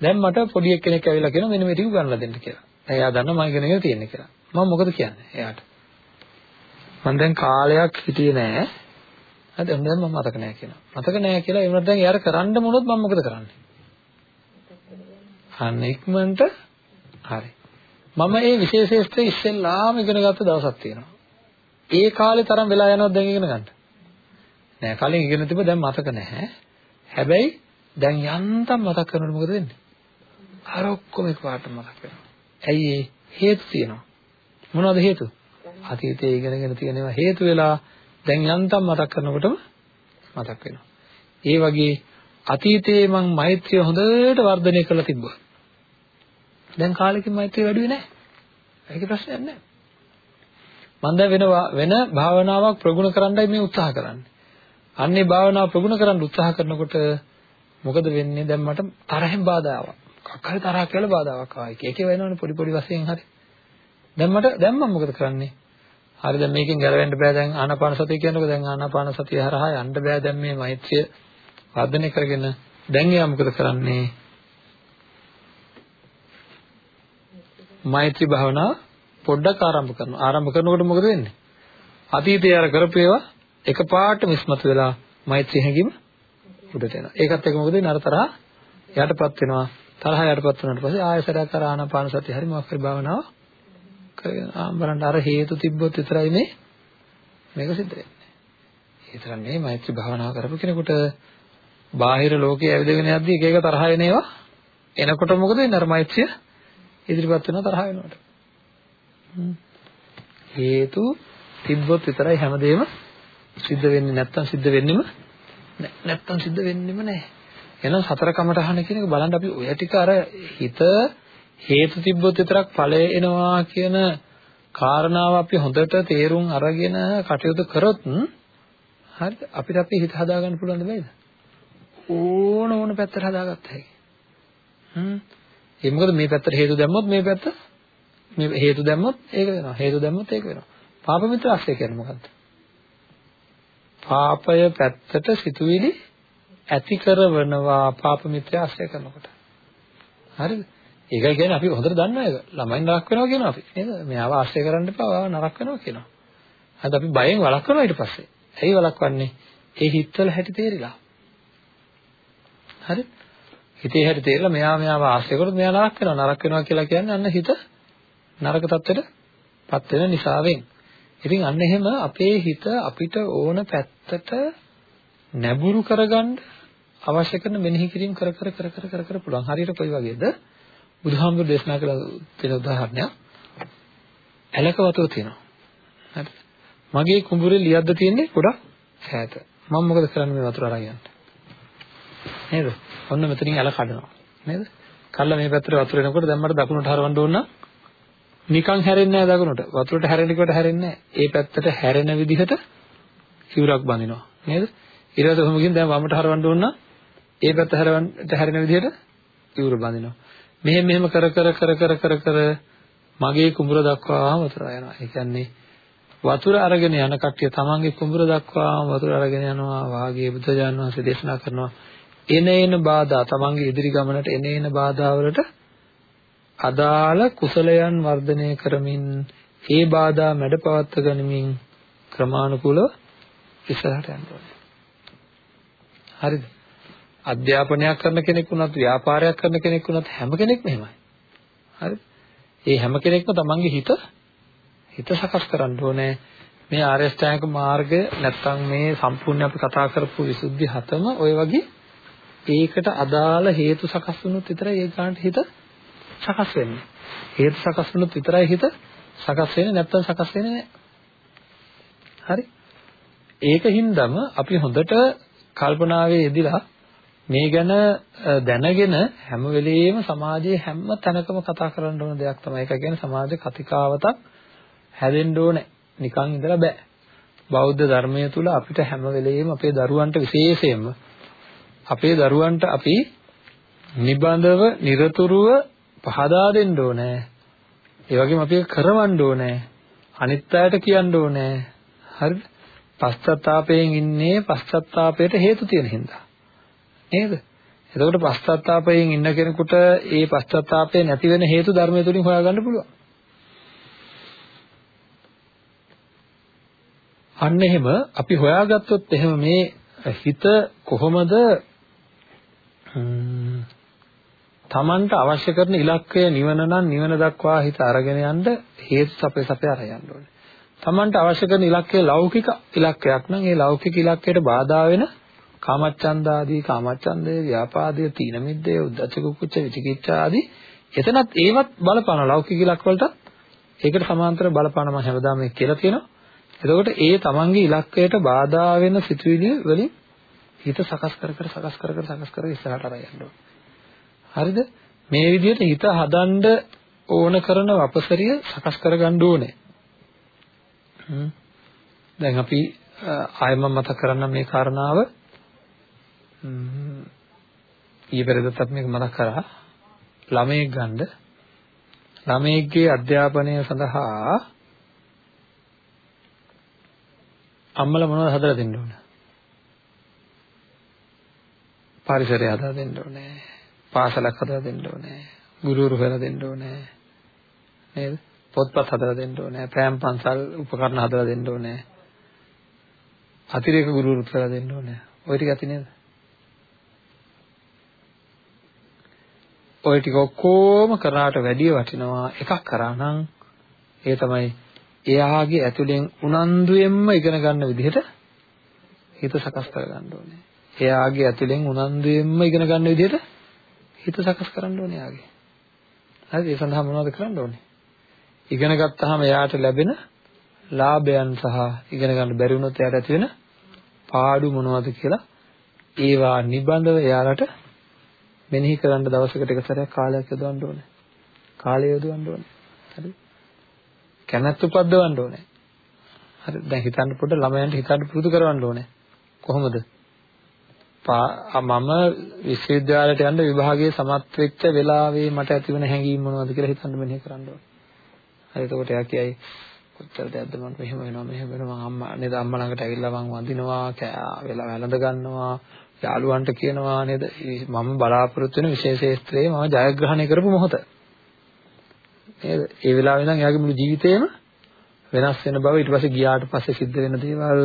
දැන් මට පොඩි එක්කෙනෙක් ඇවිල්ලා කියනවා මෙන්න මේ ටික උගන්වලා දෙන්න කියලා. එයා දන්නවා මම ඉගෙනගෙන තියෙන්නේ කියලා. මම මොකද කියන්නේ එයාට? මම දැන් කාලයක් හිටියේ නැහැ. හරිද? දැන් මම මතක නැහැ කියනවා. මතක නැහැ කියලා ඒ වුණත් දැන් එයාට කරන්න මොනොත් මම මොකද කරන්නේ? අන්න ඉක්මනට හරි. මම ඒ විශේෂේෂ්ත්‍රය ඉස්සෙල්ලාම ඉගෙන ගත්ත දවසක් තියෙනවා. ඒ කාලේ තරම් වෙලා යනවද දැන් ඉගෙන ගන්න? නෑ කලින් ඉගෙන තිබ්බ දැන් මතක නැහැ. හැබැයි දැන් යන්තම් මතක් කරනකොට මොකද වෙන්නේ? අර ඔක්කොම එකපාරට මතක් වෙනවා. ඇයි ඒ හේතු තියෙනවා. මොනවද හේතු? අතීතයේ ඉගෙනගෙන තියෙනවා හේතු වෙලා දැන් යන්තම් මතක් කරනකොටම මතක් වෙනවා. ඒ වගේ අතීතයේ මං මෛත්‍රිය හොඳට වර්ධනය කරලා තිබ්බා. දැන් කාලෙකින් මෛත්‍රිය වැඩි වෙන්නේ නැහැ. ඒක ප්‍රශ්නයක් නැහැ. මම දැන් වෙන වෙන භාවනාවක් ප්‍රගුණ කරන්නයි මේ උත්සාහ කරන්නේ. අන්නේ භාවනාව ප්‍රගුණ කරන්න උත්සාහ කරනකොට මොකද වෙන්නේ? දැන් මට තරහෙන් බාධා ආවා. කක් හරි තරහක් කියලා බාධාවක් ආවා. ඒකේ වෙනවනේ පොඩි පොඩි වශයෙන් හරි. දැන් මට දැන් මම මොකද කරන්නේ? හරි දැන් මේකෙන් ගැලවෙන්න බෑ දැන් ආනාපාන සතිය කියනකොට දැන් ආනාපාන සතිය හරහා යන්න බෑ දැන් මේ මෛත්‍රිය වර්ධනය කරගෙන දැන් එයා මොකද කරන්නේ? මෛත්‍රී භාවනාව පොඩ්ඩක් ආරම්භ කරනවා. ආරම්භ කරනකොට මොකද වෙන්නේ? අතීතයේ අර කරපු ඒවා එකපාරට මිස්මතු වෙලා මෛත්‍රී හැඟීම උඩට එනවා. ඒකත් එක්ක මොකද වෙන්නේ? අර තරහ යටපත් වෙනවා. තරහ යටපත් වුණාට පස්සේ ආයසරයක් අර ආනාපාන සතිය හරි මොකක් හරි භාවනාව කරගෙන ආම්බරන්න අර හේතු තිබ්බොත් විතරයි මේ මේක සිද්ධ වෙන්නේ. ඒ තරම් නෙවෙයි මෛත්‍රී භාවනාව කරපු කෙනෙකුට බාහිර ලෝකයේ ඇවිදගෙන යද්දි එක එක තරහ එන ඒවා එනකොට මොකද වෙන්නේ? අර මෛත්‍රිය ඉදිරිපත් වෙනවා තරහ වෙනවට. හේතු තිබ්බොත් විතරයි හැමදේම සිද්ධ වෙන්නේ නැත්තම් සිද්ධ වෙන්නෙම නැත්තම් සිද්ධ වෙන්නෙම නැහැ. එහෙනම් සතර කමඨහන කියන එක බලන්න අපි ඔය ටික අර හිත හේතු තිබ්බොත් විතරක් ඵලය එනවා කියන කාරණාව අපි හොඳට තේරුම් අරගෙන කටයුතු කරොත් හරිද අපිට අපේ හිත හදාගන්න පුළුවන් දෙයිද ඕන ඕන පැත්තට හදාගත්ත හැකි හ්ම් ඒ මොකද මේ පැත්තට හේතු දැම්මොත් මේ පැත්ත මේ හේතු දැම්මොත් ඒක වෙනවා. හේතු දැම්මොත් ඒක වෙනවා. පාප මිත්‍ර ආශ්‍රය කියන්නේ මොකද්ද? පාපය පැත්තට සිතුවිලි ඇති කරවනවා පාප මිත්‍ර ආශ්‍රය කරනකොට. හරිද? ඒකයි කියන්නේ අපි හොඳට දන්නවා ඒක. ළමයින් නරක වෙනවා කියනවා අපි. නේද? මෙයාව ආශ්‍රය කරන්න එපා. ඔයාව නරක වෙනවා කියනවා. හරිද? අපි බයෙන් වළක්වනවා ඊට පස්සේ. ඇයි වළක්වන්නේ? ඒ හිතවල හැටි තේරිලා. හරි? හිතේ හැටි තේරලා මෙයා මෙයාව ආශ්‍රය කරොත් මෙයා නරක වෙනවා. නරක වෙනවා කියලා කියන්නේ අන්න හිත නරක තත්ත්වෙටපත් වෙන නිසාවෙන්. ඉතින් අන්න එහෙම අපේ හිත අපිට ඕන පැත්තට නැඹුරු කරගන්න අවශ්‍ය කරන මෙනෙහි කිරීම කර කර කර කර කර කර පුළුවන්. හරියට කොයි වගේද? බුදුහාමුදුරු දේශනා කළ තියෙන උදාහරණයක්. ඇලක වතුර තියෙනවා. හරිද? මගේ කුඹුරේ ලියද්ද තියෙන්නේ ගොඩක් ඈත. මම මොකද කරන්නේ මේ වතුර අරන් යන්න? නේද? ඔන්න මෙතනින් ඇල කඩනවා. නේද? කල්ලා මේ පැත්තට වතුර එනකොට දැන් මට දකුණට හරවන්න ඕන නම් නිකන් හැරෙන්නේ නැහැ දකුණට. වතුරට හැරෙන්න කොට හැරෙන්නේ නැහැ. ඒ පැත්තට හැරෙන විදිහට සිවුරක් බඳිනවා. නේද? ඊට පස්සේ කොහොමකින් දැන් වමට හරවන්න ඕන නම් ඒ පැත්ත හැරවන්න හැරෙන විදිහට සිවුර බඳිනවා. මෙහෙම මෙහෙම කර කර කර කර කර කර මගේ කුඹුර දක්වාම වතුර යනවා. ඒ කියන්නේ වතුර අරගෙන යන කට්ටිය තමන්ගේ කුඹුර දක්වාම වතුර අරගෙන යනවා වාගේ බුදුජානක වහන්සේ දේශනා කරනවා එන එන බාධා තමන්ගේ ඉදිරි ගමනට එන එන බාධා වලට අදාළ කුසලයන් වර්ධනය කරමින් ඒ බාධා මැඩපවත්ව ගනිමින් ක්‍රමානුකූලව ඉස්සරහට යන්න ඕනේ. හරිද? අධ්‍යාපනයක් කරන කෙනෙක් වුණත් ව්‍යාපාරයක් කරන කෙනෙක් වුණත් හැම කෙනෙක්ම එහෙමයි. හරි? ඒ හැම කෙනෙක්ම තමන්ගේ හිත හිත සකස් කරන්න ඕනේ. මේ ආර්ය ශ්‍රැංග මාර්ගය නැත්තම් මේ සම්පූර්ණ අපි කතා කරපු විසුද්ධි හතම ওই වගේ ඒකට අදාළ හේතු සකස් වුණොත් විතරයි ඒ ගන්නට හිත සකස් වෙන්නේ. හේතු සකස් වුණොත් විතරයි හිත සකස් වෙන්නේ නැත්තම් සකස් වෙන්නේ නැහැ. හරි? ඒකින්දම අපි හොඳට කල්පනාවේ යෙදিলা මේ ගැන දැනගෙන හැම වෙලෙම සමාජයේ හැම තැනකම කතා කරන්න ඕන දෙයක් තමයි. ඒක කියන්නේ සමාජ කතිකාවතක් හැදෙන්න ඕනේ. නිකන් ඉඳලා බෑ. බෞද්ධ ධර්මය තුල අපිට හැම වෙලෙම අපේ දරුවන්ට විශේෂයෙන්ම අපේ දරුවන්ට අපි නිබඳව নিরතුරුව පහදා දෙන්න ඕනේ. ඒ වගේම අපි කරවන්න ඕනේ. අනිත් අයට කියන්න ඕනේ. හරිද? පශ්චත්තාපයෙන් ඉන්නේ පශ්චත්තාපයට හේතු තියෙන හින්දා. නේද? එතකොට පශ්චත්තාපයෙන් ඉන්න කෙනෙකුට ඒ පශ්චත්තාපය නැති වෙන හේතු ධර්මය තුලින් හොයාගන්න පුළුවන්. අන්න එහෙම අපි හොයාගත්තොත් එහෙම මේ හිත කොහොමද තමන්ට අවශ්‍ය කරන ඉලක්කය නිවන නම් නිවන දක්වා හිත අරගෙන යන්න හේතු සපේ සපේ අරයන්න ඕනේ. තමන්ට අවශ්‍ය කරන ඉලක්කය ලෞකික ඉලක්කයක් නම් ඒ ලෞකික ඉලක්කයට බාධා වෙන කාමච්ඡන්ද ආදී කාමච්ඡන්දය, ව්‍යාපාදය, තීන මිද්දය, උද්ධච්ච කුච්ච විචිකිච්ඡා ආදී එතනත් ඒවත් බලපාන ලෞකික ඉලක්ක වලට ඒකට සමාන්තර බලපාන මම හැමදාම මේ කියලා තියෙනවා. එතකොට ඒ තමන්ගේ ඉලක්කයට බාධා වෙන සිතුවිලි වලින් හිත සකස් කර කර සකස් කර කර සකස් කර ඉස්සරහට අරන් යන්න ඕනේ. හරිද? මේ විදිහට හිත හදන්න ඕන කරන වපසරිය සකස් කරගන්න ඕනේ. දැන් අපි ආයෙම මතක් කරන්නම් මේ කාරණාව ඊයේ පෙරේදත් අපි මේක මතක් කරා ළමයෙක් ගන්න ළමයෙක්ගේ අධ්‍යාපනය සඳහා අම්මලා මොනවද හදලා දෙන්න ඕන? පරිසරය හදලා දෙන්න ඕනේ. පාසලක් හදලා දෙන්න ඕනේ. ගුරුවරු හදලා දෙන්න ඕනේ. නේද? පොත්පත් හදලා දෙන්න ඕනේ. ප්‍රෑම් පන්සල් උපකරණ හදලා දෙන්න ඕනේ. අතිරේක ගුරුවරුත් හදලා දෙන්න ඕනේ. ওই ටික ඇති නේද? ওই ටික ඔක්කොම කරාට වැඩිය වටිනවා එකක් කරා නම් ඒ තමයි එයාගේ ඇතුලෙන් උනන්දුවෙන්ම ඉගෙන ගන්න විදිහට හිත සකස් කරගන්න ඕනේ. එයාගේ ඇතුලෙන් උනන්දුවෙන්ම ඉගෙන ගන්න විදිහට හිත සකස් කරන්න ඕනේ එයාගේ. හරිද? ඒ සඳහා මොනවද කරන්න ඕනේ? ඉගෙන ගත්තාම එයාට ලැබෙන ලාභයන් සහ ඉගෙන ගන්න බැරි වුණොත් එයාට ඇති වෙන පාඩු මොනවද කියලා ඒවා නිබඳව එයාලට මෙනෙහි කරන්න දවසකට එක සැරයක් කාලයක් යොදවන්න ඕනේ. කාලය යොදවන්න ඕනේ. හරිද? කැමැත්ත උපද්දවන්න ඕනේ. හරි දැන් හිතන්න පොඩ්ඩ ළමයන්ට හිතන්න පුරුදු කරවන්න ඕනේ. කොහොමද? මම විශ්වවිද්‍යාලයට යන්න විභාගයේ සමත් වෙච්ච වෙලාවේ මට ඇතිවන හැඟීම් මොනවද කියලා හිතන්න මෙහෙ කරන්න ඕනේ. හරි එතකොට එයා කියයි කොච්චර දෙයක්ද මම මෙහෙම වෙනවා මෙහෙම වෙනවා අම්මා නේද අම්මා ළඟට ඇවිල්ලා මං වඳිනවා වෙලා වැළඳ ගන්නවා යාළුවන්ට කියනවා නේද මම බලාපොරොත්තු වෙන විශේෂ ශාස්ත්‍රයේ මම ජයග්‍රහණය කරපු මොහොත නේද? ඒ වෙලාවේ ඉඳන් එයාගේ මුළු ජීවිතේම වෙනස් වෙන බව ඊට පස්සේ ගියාට පස්සේ සිද්ධ වෙන දේවල්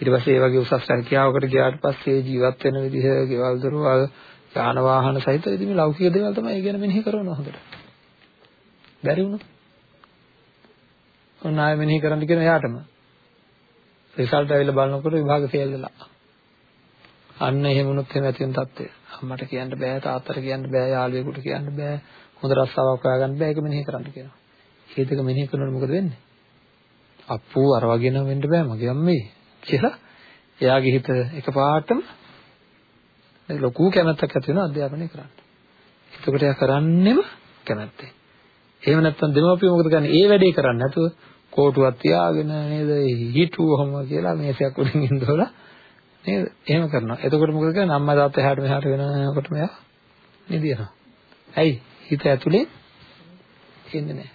ඊට පස්සේ ඒ වගේ උසස් රැකියාවකට ගියාට පස්සේ ජීවත් වෙන විදිහ, ගෙවල් දොරවල්, යාන වාහන සහිත ඉතින් මේ ලෞකික දේවල් තමයි ඒ ගැන මෙනෙහි කරනවා හොඳට. බැරි වුණොත් ඔන්න ආයෙ මෙනෙහි කරන්න කියන එයාටම රිසල්ට් ඇවිල්ලා බලනකොට විභාග ෆේල් වෙලා. අන්න එහෙම වුණොත් එහෙම ඇති වෙන තත්ත්වය. අම්මට කියන්න බෑ, තාත්තට කියන්න බෑ, යාළුවෙකුට කියන්න බෑ, හොඳ රස්සාවක් හොයාගන්න බෑ ඒක මෙනෙහි කරන්න කියනවා. ඒ දෙක මෙනෙහි කරනකොට මොකද වෙන්නේ? අප්පෝ අර වගේ නම් වෙන්න බෑ මගේ අම්මේ කියලා එයාගේ හිත එකපාරටම ලොකු කැමැත්තක් ඇති වෙනවා අධ්‍යාපනය කරන්න. එතකොට එයා කරන්නෙම කැමැත්තෙන්. එහෙම නැත්නම් දෙමව්පියෝ මොකද කරන්නේ? ඒ වැඩේ කරන්නේ නැතුව කෝටුවක් තියාගෙන නේද? හිටුවොම කියලා මේසයක් උඩින් ඉඳලා නේද? එහෙම කරනවා. එතකොට මොකද කරන්නේ? අම්මා තාත්තා එහාට මෙහාට වෙනකොට මෙයා නිදිනවා. ඇයි? හිත ඇතුලේ ඉන්නේ නැහැ.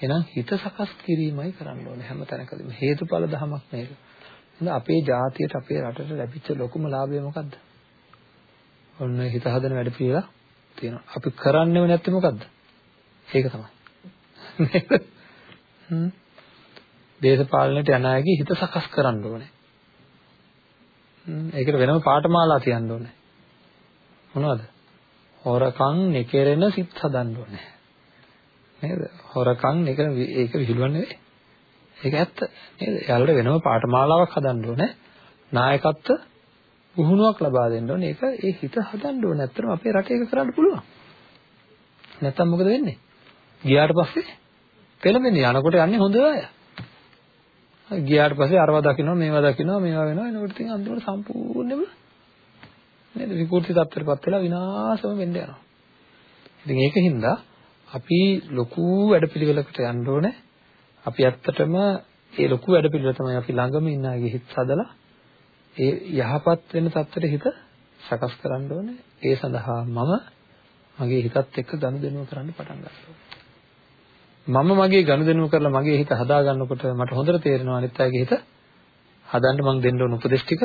එහෙනම් හිත සකස් කිරීමයි කරන්න ඕනේ හැම තැනකදීම. හේතුඵල ධමයක් මේක. එහෙනම් අපේ ජාතියට අපේ රටට ලැබිච්ච ලොකුම ලාභය මොකද්ද? ඔන්න හිත හදන වැඩ පිළිවෙලා තියෙනවා. අපි කරන්නේව නැත්තේ මොකද්ද? ඒක තමයි. නේද? හ්ම්. දේශපාලනයට යන අයගේ හිත සකස් කරන්න ඕනේ. හ්ම්. ඒකට වෙනම පාඨමාලා තියන්න ඕනේ. මොනවද? හොරකම් නෙකරෙන සිත් හදන්න ඕනේ. නේද? හොරකම් එක ඒක විහිළුවක් නෙවෙයි. ඒක ඇත්ත. නේද? එයාලට වෙනම පාඨමාලාවක් හදන්න ඕනේ. නායකත්ව පුහුණුවක් ලබා දෙන්න ඕනේ. ඒක ඒ හිත හදන්න ඕනේ. ඇත්තටම අපේ රටේ ඒක කරන්න පුළුවන්. නැත්තම් මොකද වෙන්නේ? ගියාට පස්සේ පෙළඹෙන්නේ යනකොට යන්නේ හොඳ අය. ගියාට පස්සේ අරවා දකින්නවා මේවා දකින්නවා මේවා වෙනවා එනකොට ඉතින් අන්තිමට සම්පූර්ණයෙන්ම නේද විකෘති තත්ත්වයටපත් වෙලා විනාශම වෙන්න යනවා. ඉතින් ඒකින්ද අපි ලොකු වැඩපිළිවෙලකට යන්න ඕනේ. අපි ඇත්තටම ඒ ලොකු වැඩපිළිවෙල තමයි අපි ළඟම ඉන්න අයගේ හිත හදලා ඒ යහපත් වෙන තත්ත්වෙට හිත සකස් කරන්න ඕනේ. ඒ සඳහා මම මගේ හිතත් එක්ක ගනුදෙනුව කරන්න පටන් ගන්නවා. මම මගේ ගනුදෙනුව කරලා මගේ හිත හදා ගන්නකොට මට හොඳට තේරෙනවා අනිත් අයගේ හිත හදන්න මම දෙන්න ඕන උපදෙස් ටික.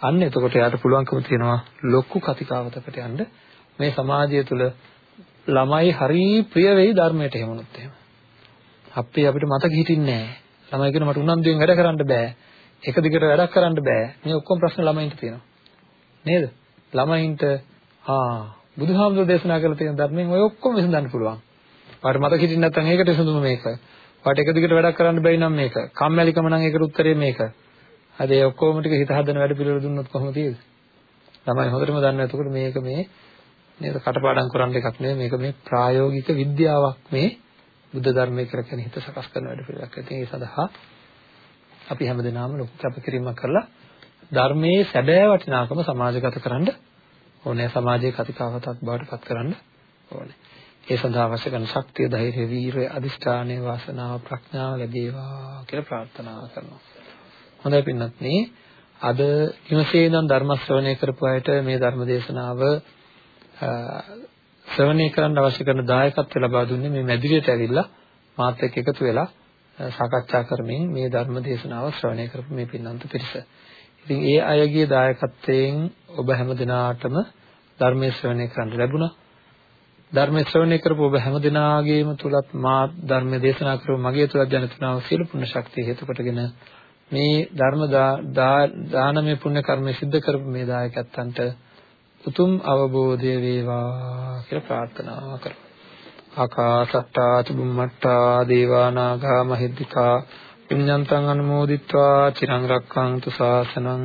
අන්න එතකොට එයාට පුළුවන්කම තියෙනවා ලොකු කතිකාවතකට යන්න මේ සමාජය තුළ ළමයි හරි ප්‍රිය වෙයි ධර්මයට එහෙමනොත් එහෙම. අපේ අපිට මතක හිටින්නේ නැහැ. ළමයි කියන මට උනන්දුවෙන් වැඩ කරන්න බෑ. එක දිගට වැඩක් කරන්න බෑ. මේ ඔක්කොම ප්‍රශ්න ළමයින්ට තියෙනවා. නේද? ළමයින්ට ආ බුදුහාමුදුරේ දේශනා කරලා තියෙන ධර්මයෙන් ඔය ඔක්කොම විසඳන්න පුළුවන්. වාට මතක හිටින්න නැත්නම් ඒකට විසඳුම මේක. වාට එක දිගට වැඩක් කරන්න බැයි නම් මේක. කම්මැලිකම නම් ඒකට උත්තරේ මේක. හරි ඒ ඔක්කොම ටික හිත හදන වැඩ පිළිවෙල දුන්නොත් කොහොමද තියෙන්නේ? ළමයි හොඳටම දන්නවා එතකොට මේක මේ නේද කටපාඩම් කරන්න එකක් නෙවෙයි මේක මේ ප්‍රායෝගික විද්‍යාවක් මේ බුද්ධ ධර්මයේ කර කියන හිත සකස් කරන වැඩ පිළිවෙලක්. ඉතින් ඒ සඳහා අපි හැමදෙනාම ලොකු කැපකිරීමක් කරලා ධර්මයේ සැබෑ වටිනාකම සමාජගත කරන්න ඕනේ. සමාජයේ කතිකාවතක් බවට පත් කරන්න ඕනේ. ඒ සඳහා අවශ්‍ය කරන ශක්තිය, ධෛර්යය, වීරිය, අදිෂ්ඨානය, වාසනාව, ප්‍රඥාව ලැබේවා කියලා ප්‍රාර්ථනා කරනවා. හොඳයි පින්වත්නි අද නිවසේ ඉඳන් ධර්ම ශ්‍රවණය කරපු අයට මේ ධර්ම දේශනාව ශ්‍රවණය කරන්න අවශ්‍ය කරන දායකත්වය ලබා දුන්නේ මේ මැදිරියට ඇවිල්ලා මාත් එක්ක එකතු වෙලා සාකච්ඡා කරමින් මේ ධර්ම දේශනාව ශ්‍රවණය කරපු මේ පින්නන්ත පිරිස. ඉතින් ඒ අයගේ දායකත්වයෙන් ඔබ හැම දිනාටම ධර්මයේ ශ්‍රවණය කරන්න ලැබුණා. ධර්මයේ ශ්‍රවණය කරපු ඔබ හැම දිනාගේම තුලත් මා ධර්මයේ දේශනා කරපු මගේ තුලත් ජනිතනා සියලු පුණ්‍ය ශක්තිය හේතු කොටගෙන මේ ධර්ම දානමය පුණ්‍ය කර්ම සිද්ධ කරපු මේ දායකයන්ට උතුම් අවබෝධය වේවා කියලා ප්‍රාර්ථනා කරමු. ආකාසට්ටා චුම්මට්ටා දේවා නාග මහිද්దికා පුඤ්ඤන්තං අනුමෝදිත්වා චිරං රක්ඛන්තු ශාසනං